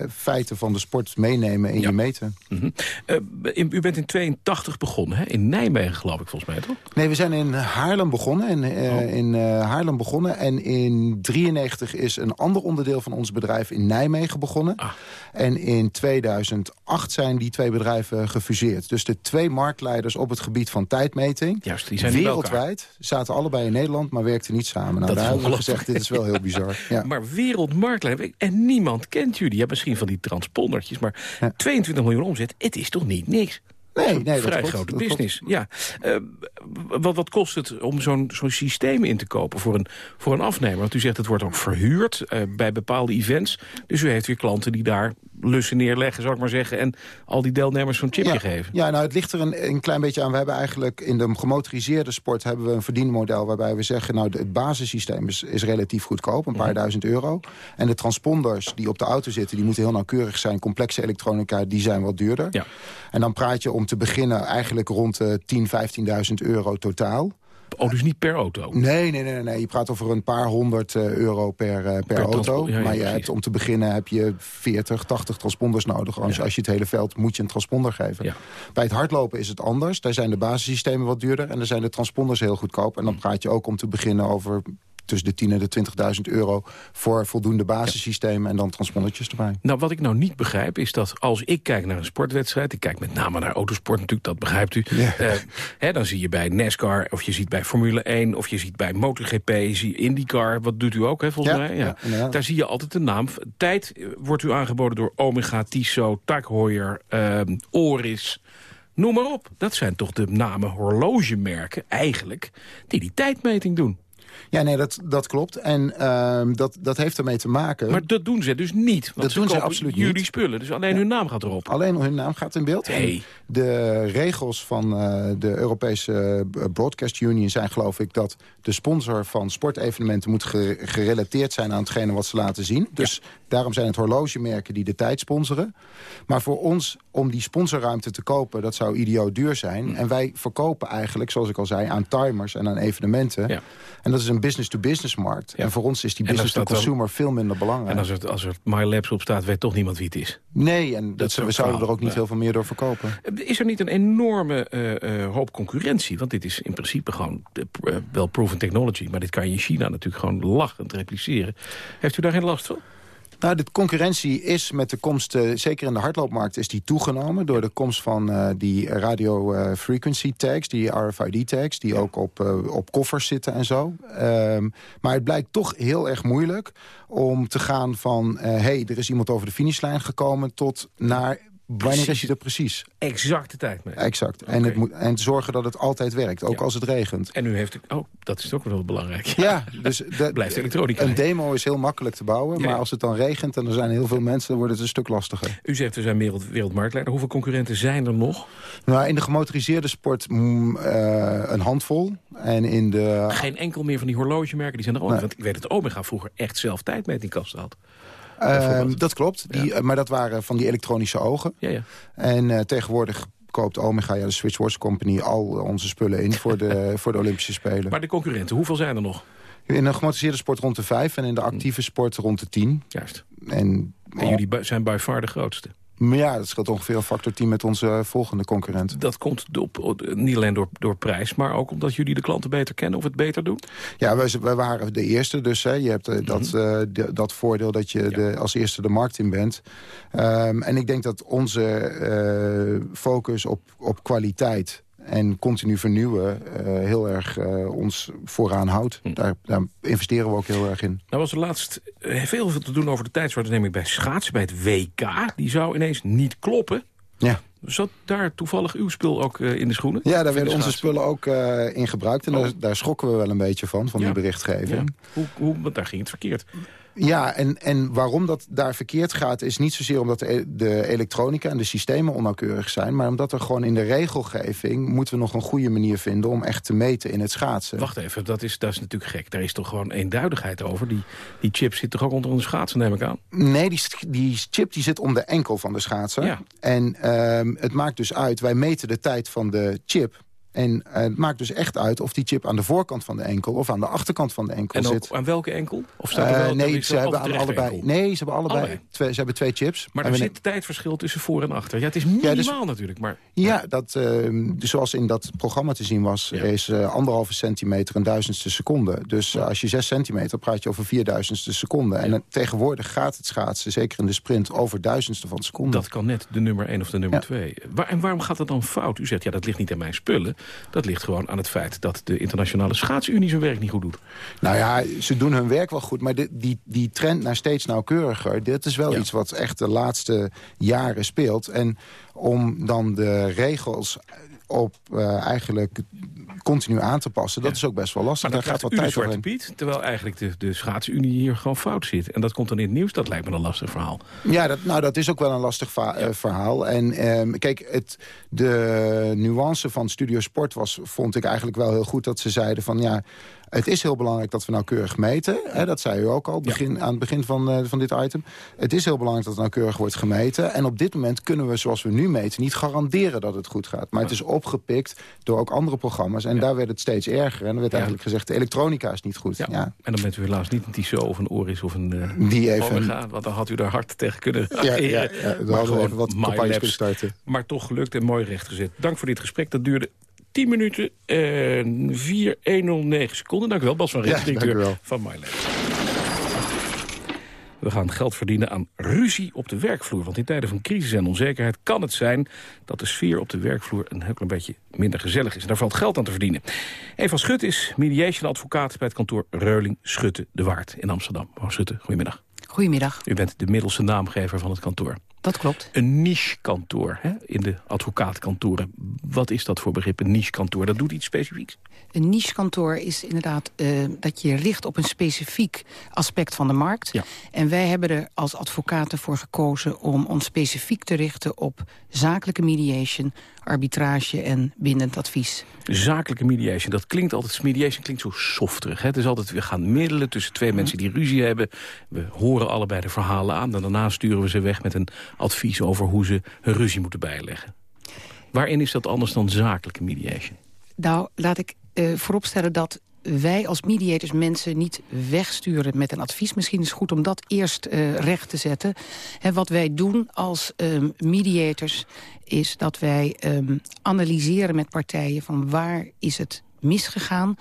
uh, feiten van de sport meenemen in je meten. Mm -hmm. u bent in 82 begonnen, hè? in Nijmegen geloof ik volgens mij, toch? Nee, we zijn in Haarlem begonnen. En, oh. In Haarlem begonnen. En in 93 is een ander onderdeel van ons bedrijf in Nijmegen begonnen. Ah. En in 2008 zijn die twee bedrijven gefuseerd. Dus de twee marktleiders op het gebied van tijdmeting... Juist, die zijn wereldwijd Zaten allebei in Nederland, maar werkten niet samen. Nou, daar hebben we gezegd, dit is wel heel bizar. (laughs) Ja. Maar wereldmarktleider, en niemand kent jullie. Ja, misschien van die transpondertjes, maar 22 miljoen omzet, het is toch niet niks? Nee, nee, vrij dat grote business. Ja. Uh, wat, wat kost het om zo'n zo'n systeem in te kopen voor een, voor een afnemer? Want u zegt het wordt ook verhuurd uh, bij bepaalde events. Dus u heeft weer klanten die daar lussen neerleggen, zou ik maar zeggen... en al die deelnemers zo'n chipje geven. Ja, nou, het ligt er een, een, klein beetje aan. We hebben eigenlijk in de gemotoriseerde sport hebben we een verdienmodel... waarbij we zeggen, nou, het basissysteem is, is relatief goedkoop, een paar duizend euro. En de transponders die op de auto zitten, die moeten heel nauwkeurig zijn. Complexe elektronica, die zijn wat duurder. Ja. En dan praat je om te beginnen eigenlijk rond de 10.000, 15.000 euro totaal. Oh, dus niet per auto? Nee, nee, nee. nee. Je praat over een paar honderd uh, euro per, uh, per, auto. maar je hebt, om te beginnen heb je 40, 80 transponders nodig. Als, als je het hele veld moet je een transponder geven. Bij het hardlopen is het anders. Daar zijn de basissystemen wat duurder. En daar zijn de transponders heel goedkoop. En dan praat je ook om te beginnen over tussen de 10 en de 20.000 euro... voor voldoende basissystemen en dan transpondertjes erbij. Nou, wat ik nou niet begrijp is dat als ik kijk naar een sportwedstrijd... ik kijk met name naar autosport natuurlijk, dat begrijpt u... Uh, hè, dan zie je bij NASCAR, of je ziet bij Formule 1... of je ziet bij MotoGP, zie IndyCar, wat doet u ook, hè, volgens mij? Ja. Daar zie je altijd de naam. Tijd wordt u aangeboden door Omega, Tissot, Tag Heuer, uh, Oris... Noem maar op. Dat zijn toch de namen horlogemerken eigenlijk... die die tijdmeting doen. Ja, nee, dat, dat klopt. En uh, dat, dat heeft ermee te maken... Maar dat doen ze dus niet. Want dat ze doen ze absoluut jullie niet. spullen, dus alleen hun naam gaat erop. Alleen hun naam gaat in beeld. Hey. De regels van uh, de Europese eh, Broadcast Union zijn geloof ik... dat de sponsor van sportevenementen moet gerelateerd zijn aan hetgene wat ze laten zien. Dus daarom zijn het horlogemerken die de tijd sponsoren. Maar voor ons, om die sponsorruimte te kopen, dat zou idioot duur zijn. Hm. En wij verkopen eigenlijk, zoals ik al zei, aan timers en aan evenementen. Ja. En dat is een business-to-business markt. En voor ons is die business-to-consumer veel minder belangrijk. En als er, als er MyLabs op staat, weet toch niemand wie het is? Nee, en dat, we zouden er ook niet heel veel meer door verkopen. Is er niet een enorme uh, hoop concurrentie? Want dit is in principe gewoon wel proven technology. Maar dit kan je in China natuurlijk gewoon lachend repliceren. Heeft u daar geen last van? Nou, de concurrentie is met de komst, uh, zeker in de hardloopmarkt, is die toegenomen door de komst van uh, die radio uh, frequency tags, die RFID tags, die ook op, op koffers zitten en zo. Um, maar het blijkt toch heel erg moeilijk om te gaan van, hé, hey, er is iemand over de finishlijn gekomen, tot naar Wanneer is je er precies? Exacte tijd mee. Exact. En, het moet, en zorgen dat het altijd werkt, ook als het regent. En u heeft... Oh, dat is ook wel belangrijk. (laughs) Ja, dus... (laughs) Blijft elektronica. Een demo is heel makkelijk te bouwen, maar als het dan regent... en er zijn heel veel mensen, dan wordt het een stuk lastiger. U zegt, we zijn wereld, wereldmarktleider. Hoeveel concurrenten zijn er nog? Nou, in de gemotoriseerde sport mm, uh, een handvol. En in de... Geen enkel meer van die horlogemerken, die zijn er ook. Want ik weet dat Omega vroeger echt zelf tijdmetingkasten had. Uh, dat klopt, die, maar dat waren van die elektronische ogen. Ja, ja. En uh, tegenwoordig koopt Omega, ja, de Switchwatch Company... al onze spullen in voor de, (laughs) voor de Olympische Spelen. Maar de concurrenten, hoeveel zijn er nog? In de gemotoriseerde sport rond de vijf en in de actieve sport rond de tien. Juist. En, en jullie zijn by far de grootste. Maar ja, dat scheelt ongeveer een factor 10 met onze volgende concurrent. Dat komt op, niet alleen door, door prijs, maar ook omdat jullie de klanten beter kennen of het beter doen? Ja, wij, wij waren de eerste, dus hè, je hebt uh, dat, uh, de, dat voordeel dat je ja. de, als eerste de markt in bent. Um, en ik denk dat onze uh, focus op, op kwaliteit en continu vernieuwen uh, heel erg uh, ons vooraan houdt. Hm. Daar, daar, investeren we ook heel erg in. Nou was er laatst veel te doen over de tijdswaarneming bij schaatsen, bij het WK. Die zou ineens niet kloppen. Ja. Zat daar toevallig uw spul ook uh, in de schoenen? Ja, daar werden onze spullen ook uh, in gebruikt. En oh. daar, daar, schrokken we wel een beetje van, van ja. die berichtgeving. Ja. Hoe, hoe, want daar ging het verkeerd. Ja, en, en waarom dat daar verkeerd gaat... is niet zozeer omdat de, de elektronica en de systemen onnauwkeurig zijn... maar omdat er gewoon in de regelgeving... moeten we nog een goede manier vinden om echt te meten in het schaatsen. Wacht even, dat is, dat is natuurlijk gek. Daar is toch gewoon eenduidigheid over. Die, die chip zit toch ook onder een schaatsen, neem ik aan? Nee, die, die chip die zit om de enkel van de schaatser. Ja. En um, het maakt dus uit, wij meten de tijd van de chip... En uh, het maakt dus echt uit of die chip aan de voorkant van de enkel... of aan de achterkant van de enkel en zit. aan welke enkel? Of staat er wel, uh, nee, ze hebben aan allebei. Enkel? Nee, ze hebben allebei. allebei. Twee, ze hebben twee chips. Maar er zit een tijdverschil tussen voor en achter. Ja, het is minimaal ja, dus, natuurlijk. Maar, ja, dat, uh, dus zoals in dat programma te zien was... Ja. is uh, anderhalve centimeter een duizendste seconde. Dus als je zes centimeter praat je over vierduizendste seconde. En tegenwoordig gaat het schaatsen, zeker in de sprint... over duizendste van seconde. Dat kan net de nummer 1 of de nummer 2. Waar, en waarom gaat dat dan fout? U zegt, ja, dat ligt niet aan mijn spullen. Dat ligt gewoon aan het feit dat de internationale schaatsunie zijn werk niet goed doet. Nou ja, ze doen hun werk wel goed, maar de, die, die trend naar steeds nauwkeuriger... dit is wel ja. iets wat echt de laatste jaren speelt. En om dan de regels op uh, eigenlijk continu aan te passen. Dat ja. is ook best wel lastig. Maar daar gaat wat tijd zwarte Piet, terwijl eigenlijk de, de schaatsunie hier gewoon fout zit. En dat komt dan in het nieuws, dat lijkt me een lastig verhaal. Ja, dat, nou, dat is ook wel een lastig ja. uh, verhaal. En um, kijk, het, de nuance van Studio Sport was, vond ik eigenlijk wel heel goed... dat ze zeiden van ja, het is heel belangrijk dat we nauwkeurig meten. Hè, dat zei u ook al begin, ja. aan het begin van, uh, van dit item. Het is heel belangrijk dat het nauwkeurig wordt gemeten. En op dit moment kunnen we, zoals we nu meten, niet garanderen dat het goed gaat. Maar het is opgepikt door ook andere programma's. En ja. daar werd het steeds erger. En er werd eigenlijk gezegd, de elektronica is niet goed. Ja. En dan bent u helaas niet een Tissot of een Oris of een uh, Die even, Omega, want dan had u daar hard tegen kunnen ja, ja, ja, dan hadden we even wat campagnes kunnen starten. Maar toch gelukt en mooi rechtgezet. Dank voor dit gesprek. Dat duurde 10 minuten en 4109 seconden. Dank u wel, Bas van Rijn, directeur van MyLab. We gaan geld verdienen aan ruzie op de werkvloer. Want in tijden van crisis en onzekerheid kan het zijn... dat de sfeer op de werkvloer een heel klein beetje minder gezellig is. En daar valt geld aan te verdienen. Eva Schut is mediation-advocaat bij het kantoor Reuling Schutte de Waard in Amsterdam. Mevrouw Schutte, goedemiddag. Goedemiddag. U bent de middelste naamgever van het kantoor. Dat klopt. Een niche-kantoor in de advocaatkantoren. Wat is dat voor begrip, een niche-kantoor? Dat doet iets specifieks? Een niche-kantoor is inderdaad uh, dat je richt op een specifiek aspect van de markt. Ja. En wij hebben er als advocaten voor gekozen om ons specifiek te richten op zakelijke mediation, arbitrage en bindend advies. Zakelijke mediation, dat klinkt altijd, mediation klinkt zo softerig. Hè? Het is altijd, we gaan middelen tussen twee mensen die ruzie hebben. We horen allebei de verhalen aan en daarna sturen we ze weg met een advies over hoe ze hun ruzie moeten bijleggen. Waarin is dat anders dan zakelijke mediation? Nou, laat ik uh, vooropstellen dat wij als mediators mensen niet wegsturen met een advies. Misschien is het goed om dat eerst recht te zetten. En wat wij doen als um, mediators is dat wij um, analyseren met partijen... van waar is het misgegaan?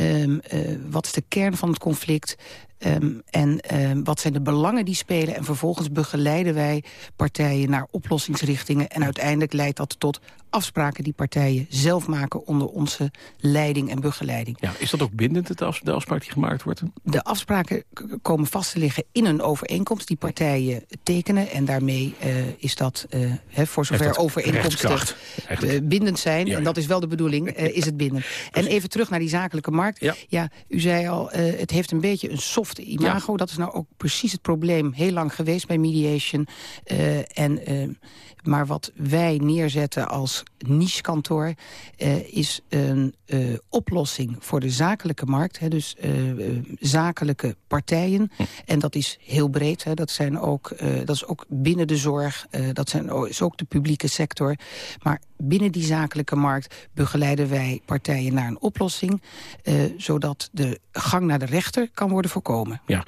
Um, uh, wat is de kern van het conflict? Um, en um, wat zijn de belangen die spelen? En vervolgens begeleiden wij partijen naar oplossingsrichtingen. En uiteindelijk leidt dat tot afspraken die partijen zelf maken... onder onze leiding en begeleiding. Ja, is dat ook bindend, de afspraak die gemaakt wordt? De afspraken komen vast te liggen in een overeenkomst... die partijen tekenen. En daarmee uh, is dat, uh, he, voor zover overeenkomsten uh, bindend zijn... Ja, ja. en dat is wel de bedoeling, is het bindend. (laughs) en even terug naar die zakelijke markt. Ja, ja u zei al, het heeft een beetje een soft imago. Dat is nou ook precies het probleem heel lang geweest bij mediation. en maar wat wij neerzetten als nichekantoor... Uh, is een uh, oplossing voor de zakelijke markt. Hè, dus uh, zakelijke partijen. Hm. En dat is heel breed. Hè, dat, zijn ook, dat is ook binnen de zorg. dat zijn, is ook de publieke sector. Maar binnen die zakelijke markt begeleiden wij partijen naar een oplossing... zodat de gang naar de rechter kan worden voorkomen. Ja,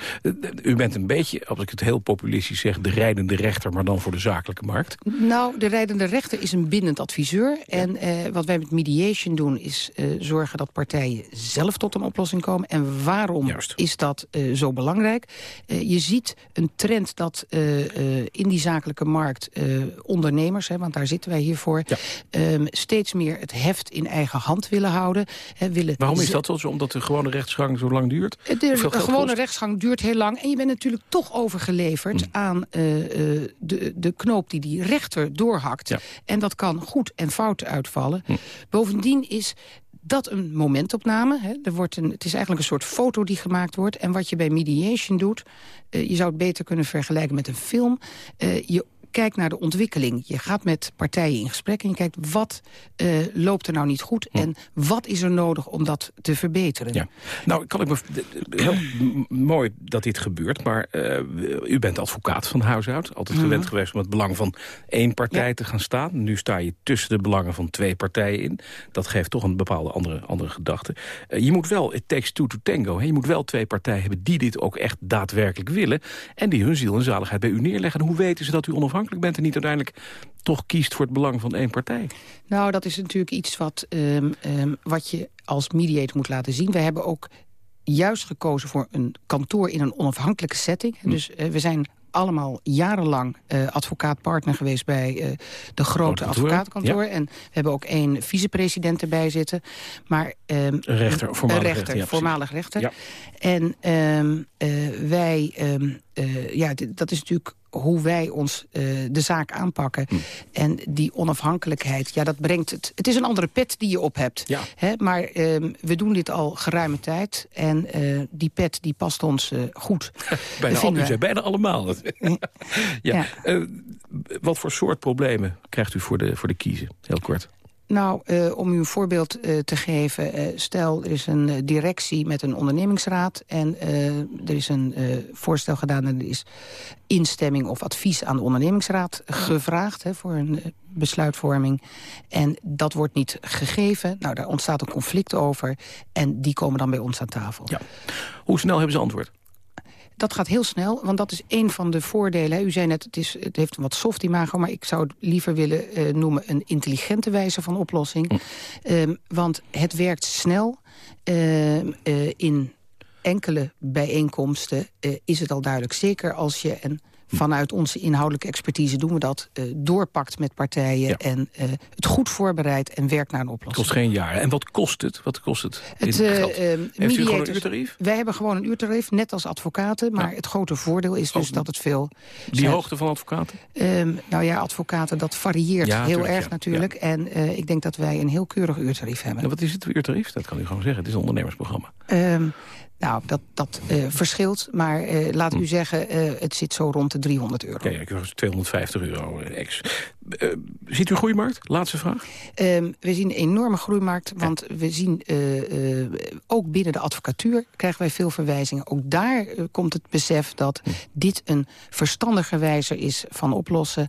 u bent een beetje, als ik het heel populistisch zeg... de rijdende rechter, maar dan voor de zakelijke markt. Nou, de rijdende rechter is een bindend adviseur. En uh, wat wij met mediation doen is uh, zorgen dat partijen zelf tot een oplossing komen. En waarom Juist. is dat uh, zo belangrijk? je ziet een trend dat in die zakelijke markt ondernemers... Hè, want daar zitten wij hier voor... Ja. Um, steeds meer het heft in eigen hand willen houden. Hè, willen waarom is dat zo? Omdat de gewone rechtsgang zo lang duurt? De, de gewone kost? rechtsgang duurt heel lang. En je bent natuurlijk toch overgeleverd hmm. aan de, de knoop die die rechter doorhakt. Ja. En dat kan goed en fout uitvallen. Hm. Bovendien is dat een momentopname. Hè. Er wordt een, het is eigenlijk een soort foto die gemaakt wordt. En wat je bij mediation doet, uh, je zou het beter kunnen vergelijken met een film. Uh, je kijkt naar de ontwikkeling. Je gaat met partijen in gesprek en je kijkt wat uh, loopt er nou niet goed... Hm. en wat is er nodig om dat te verbeteren. Ja. Nou, kan ik me, heel mooi dat dit gebeurt, maar uh, u bent advocaat van huis uit. Altijd mhm. gewend geweest om het belang van één partij ja. te gaan staan. Nu sta je tussen de belangen van twee partijen in. Dat geeft toch een bepaalde andere, andere gedachte. Uh, je moet wel, it takes two to tango. Hè? Je moet wel twee partijen hebben die dit ook echt daadwerkelijk willen... en die hun ziel en zaligheid bij u neerleggen. En hoe weten ze dat u onafhankelijk onafhankelijk bent... en niet uiteindelijk toch kiest voor het belang van één partij? Nou, dat is natuurlijk iets wat, um, um, wat je als mediator moet laten zien. We hebben ook juist gekozen voor een kantoor in een onafhankelijke setting. Hm. Dus uh, we zijn allemaal jarenlang uh, advocaatpartner geweest bij uh, de grote advocaatkantoor. Ja. En we hebben ook één vicepresident erbij zitten. Maar, um, rechter, voormalig rechter, rechter ja, voormalig rechter. Ja. En um, wij, um, ja, dat is natuurlijk hoe wij ons uh, de zaak aanpakken. Hm. En die onafhankelijkheid, ja, dat brengt het... Het is een andere pet die je op hebt. Ja. Hè? Maar uh, we doen dit al geruime tijd. En uh, die pet die past ons uh, goed. (laughs) bijna, al, zei, bijna allemaal. ja. (laughs) ja. wat voor soort problemen krijgt u voor de, voor de kiezen? Heel kort. Nou, uh, om u een voorbeeld uh, te geven. Uh, stel, er is een directie met een ondernemingsraad... en er is een voorstel gedaan en er is instemming of advies aan de ondernemingsraad gevraagd... Hè, voor een besluitvorming. En dat wordt niet gegeven. Nou, daar ontstaat een conflict over. En die komen dan bij ons aan tafel. Ja. Hoe snel hebben ze antwoord? Dat gaat heel snel, want dat is een van de voordelen. U zei net, het, is, het heeft een wat soft imago... maar ik zou het liever willen uh, noemen een intelligente wijze van oplossing. Hm. Um, want het werkt snel uh, uh, in enkele bijeenkomsten uh, is het al duidelijk. Zeker als je een vanuit onze inhoudelijke expertise doen we dat. Uh, doorpakt met partijen ja. en uh, het goed voorbereidt en werkt naar een oplossing. Het kost geen jaar. En wat kost het? Wat kost het, het uh, geld? Heeft u gewoon een uurtarief? Wij hebben gewoon een uurtarief, net als advocaten. Maar ja. het grote voordeel is dus oh, dat het veel... Die zijn. hoogte van advocaten? Um, nou ja, advocaten, dat varieert ja, heel tuurlijk, erg natuurlijk. En ik denk dat wij een heel keurig uurtarief hebben. En wat is het uurtarief? Dat kan u gewoon zeggen. Het is een ondernemersprogramma. Nou, dat, dat uh, verschilt. Maar uh, laat hm. u zeggen, uh, het zit zo rond de 300 euro. Oké, okay, 250 euro ex. ziet u een groeimarkt? Laatste vraag. Um, we zien een enorme groeimarkt. Want ja. we zien ook binnen de advocatuur krijgen wij veel verwijzingen. Ook daar komt het besef dat hm. dit een verstandige wijze is van oplossen.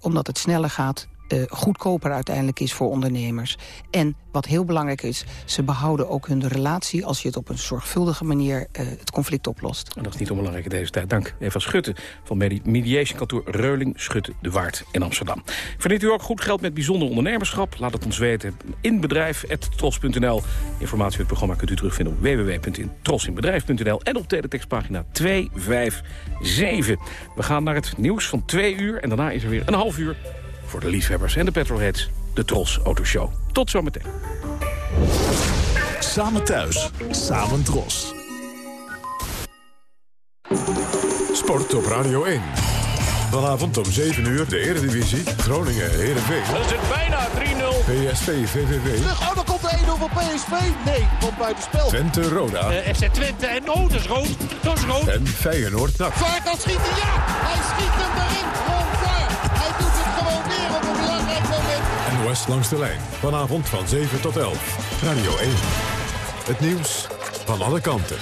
omdat het sneller gaat uh, goedkoper uiteindelijk is voor ondernemers. En wat heel belangrijk is, ze behouden ook hun relatie... als je het op een zorgvuldige manier uh, het conflict oplost. En dat is niet onbelangrijk deze tijd. Dank Eva Schutte van Mediation Kantoor Reuling Schutte de Waard in Amsterdam. Verdient u ook goed geld met bijzonder ondernemerschap? Laat het ons weten in bedrijf.tros.nl. Informatie over het programma kunt u terugvinden op www.trosinbedrijf.nl... en op teletextpagina 257. We gaan naar het nieuws van twee uur en daarna is er weer een half uur voor de liefhebbers en de petrolheads, de Tros Autoshow. Tot zometeen. Samen thuis, samen Tros. Sport op Radio 1. Vanavond om 7 uur de Eredivisie. Groningen Heerenveen. Dat is het bijna 3-0. PSV VVV. Terug, oh dan komt de 1-0 voor PSV. Nee, komt buitenspel. Twente Roda. Uh, FC Twente en oh, dat is rood. Dat is rood. En Feyenoord NAC. Vaar kan schieten, ja! Hij schiet hem erin. West langs de lijn. Vanavond van 7 tot 11. Radio 1. Het nieuws van alle kanten.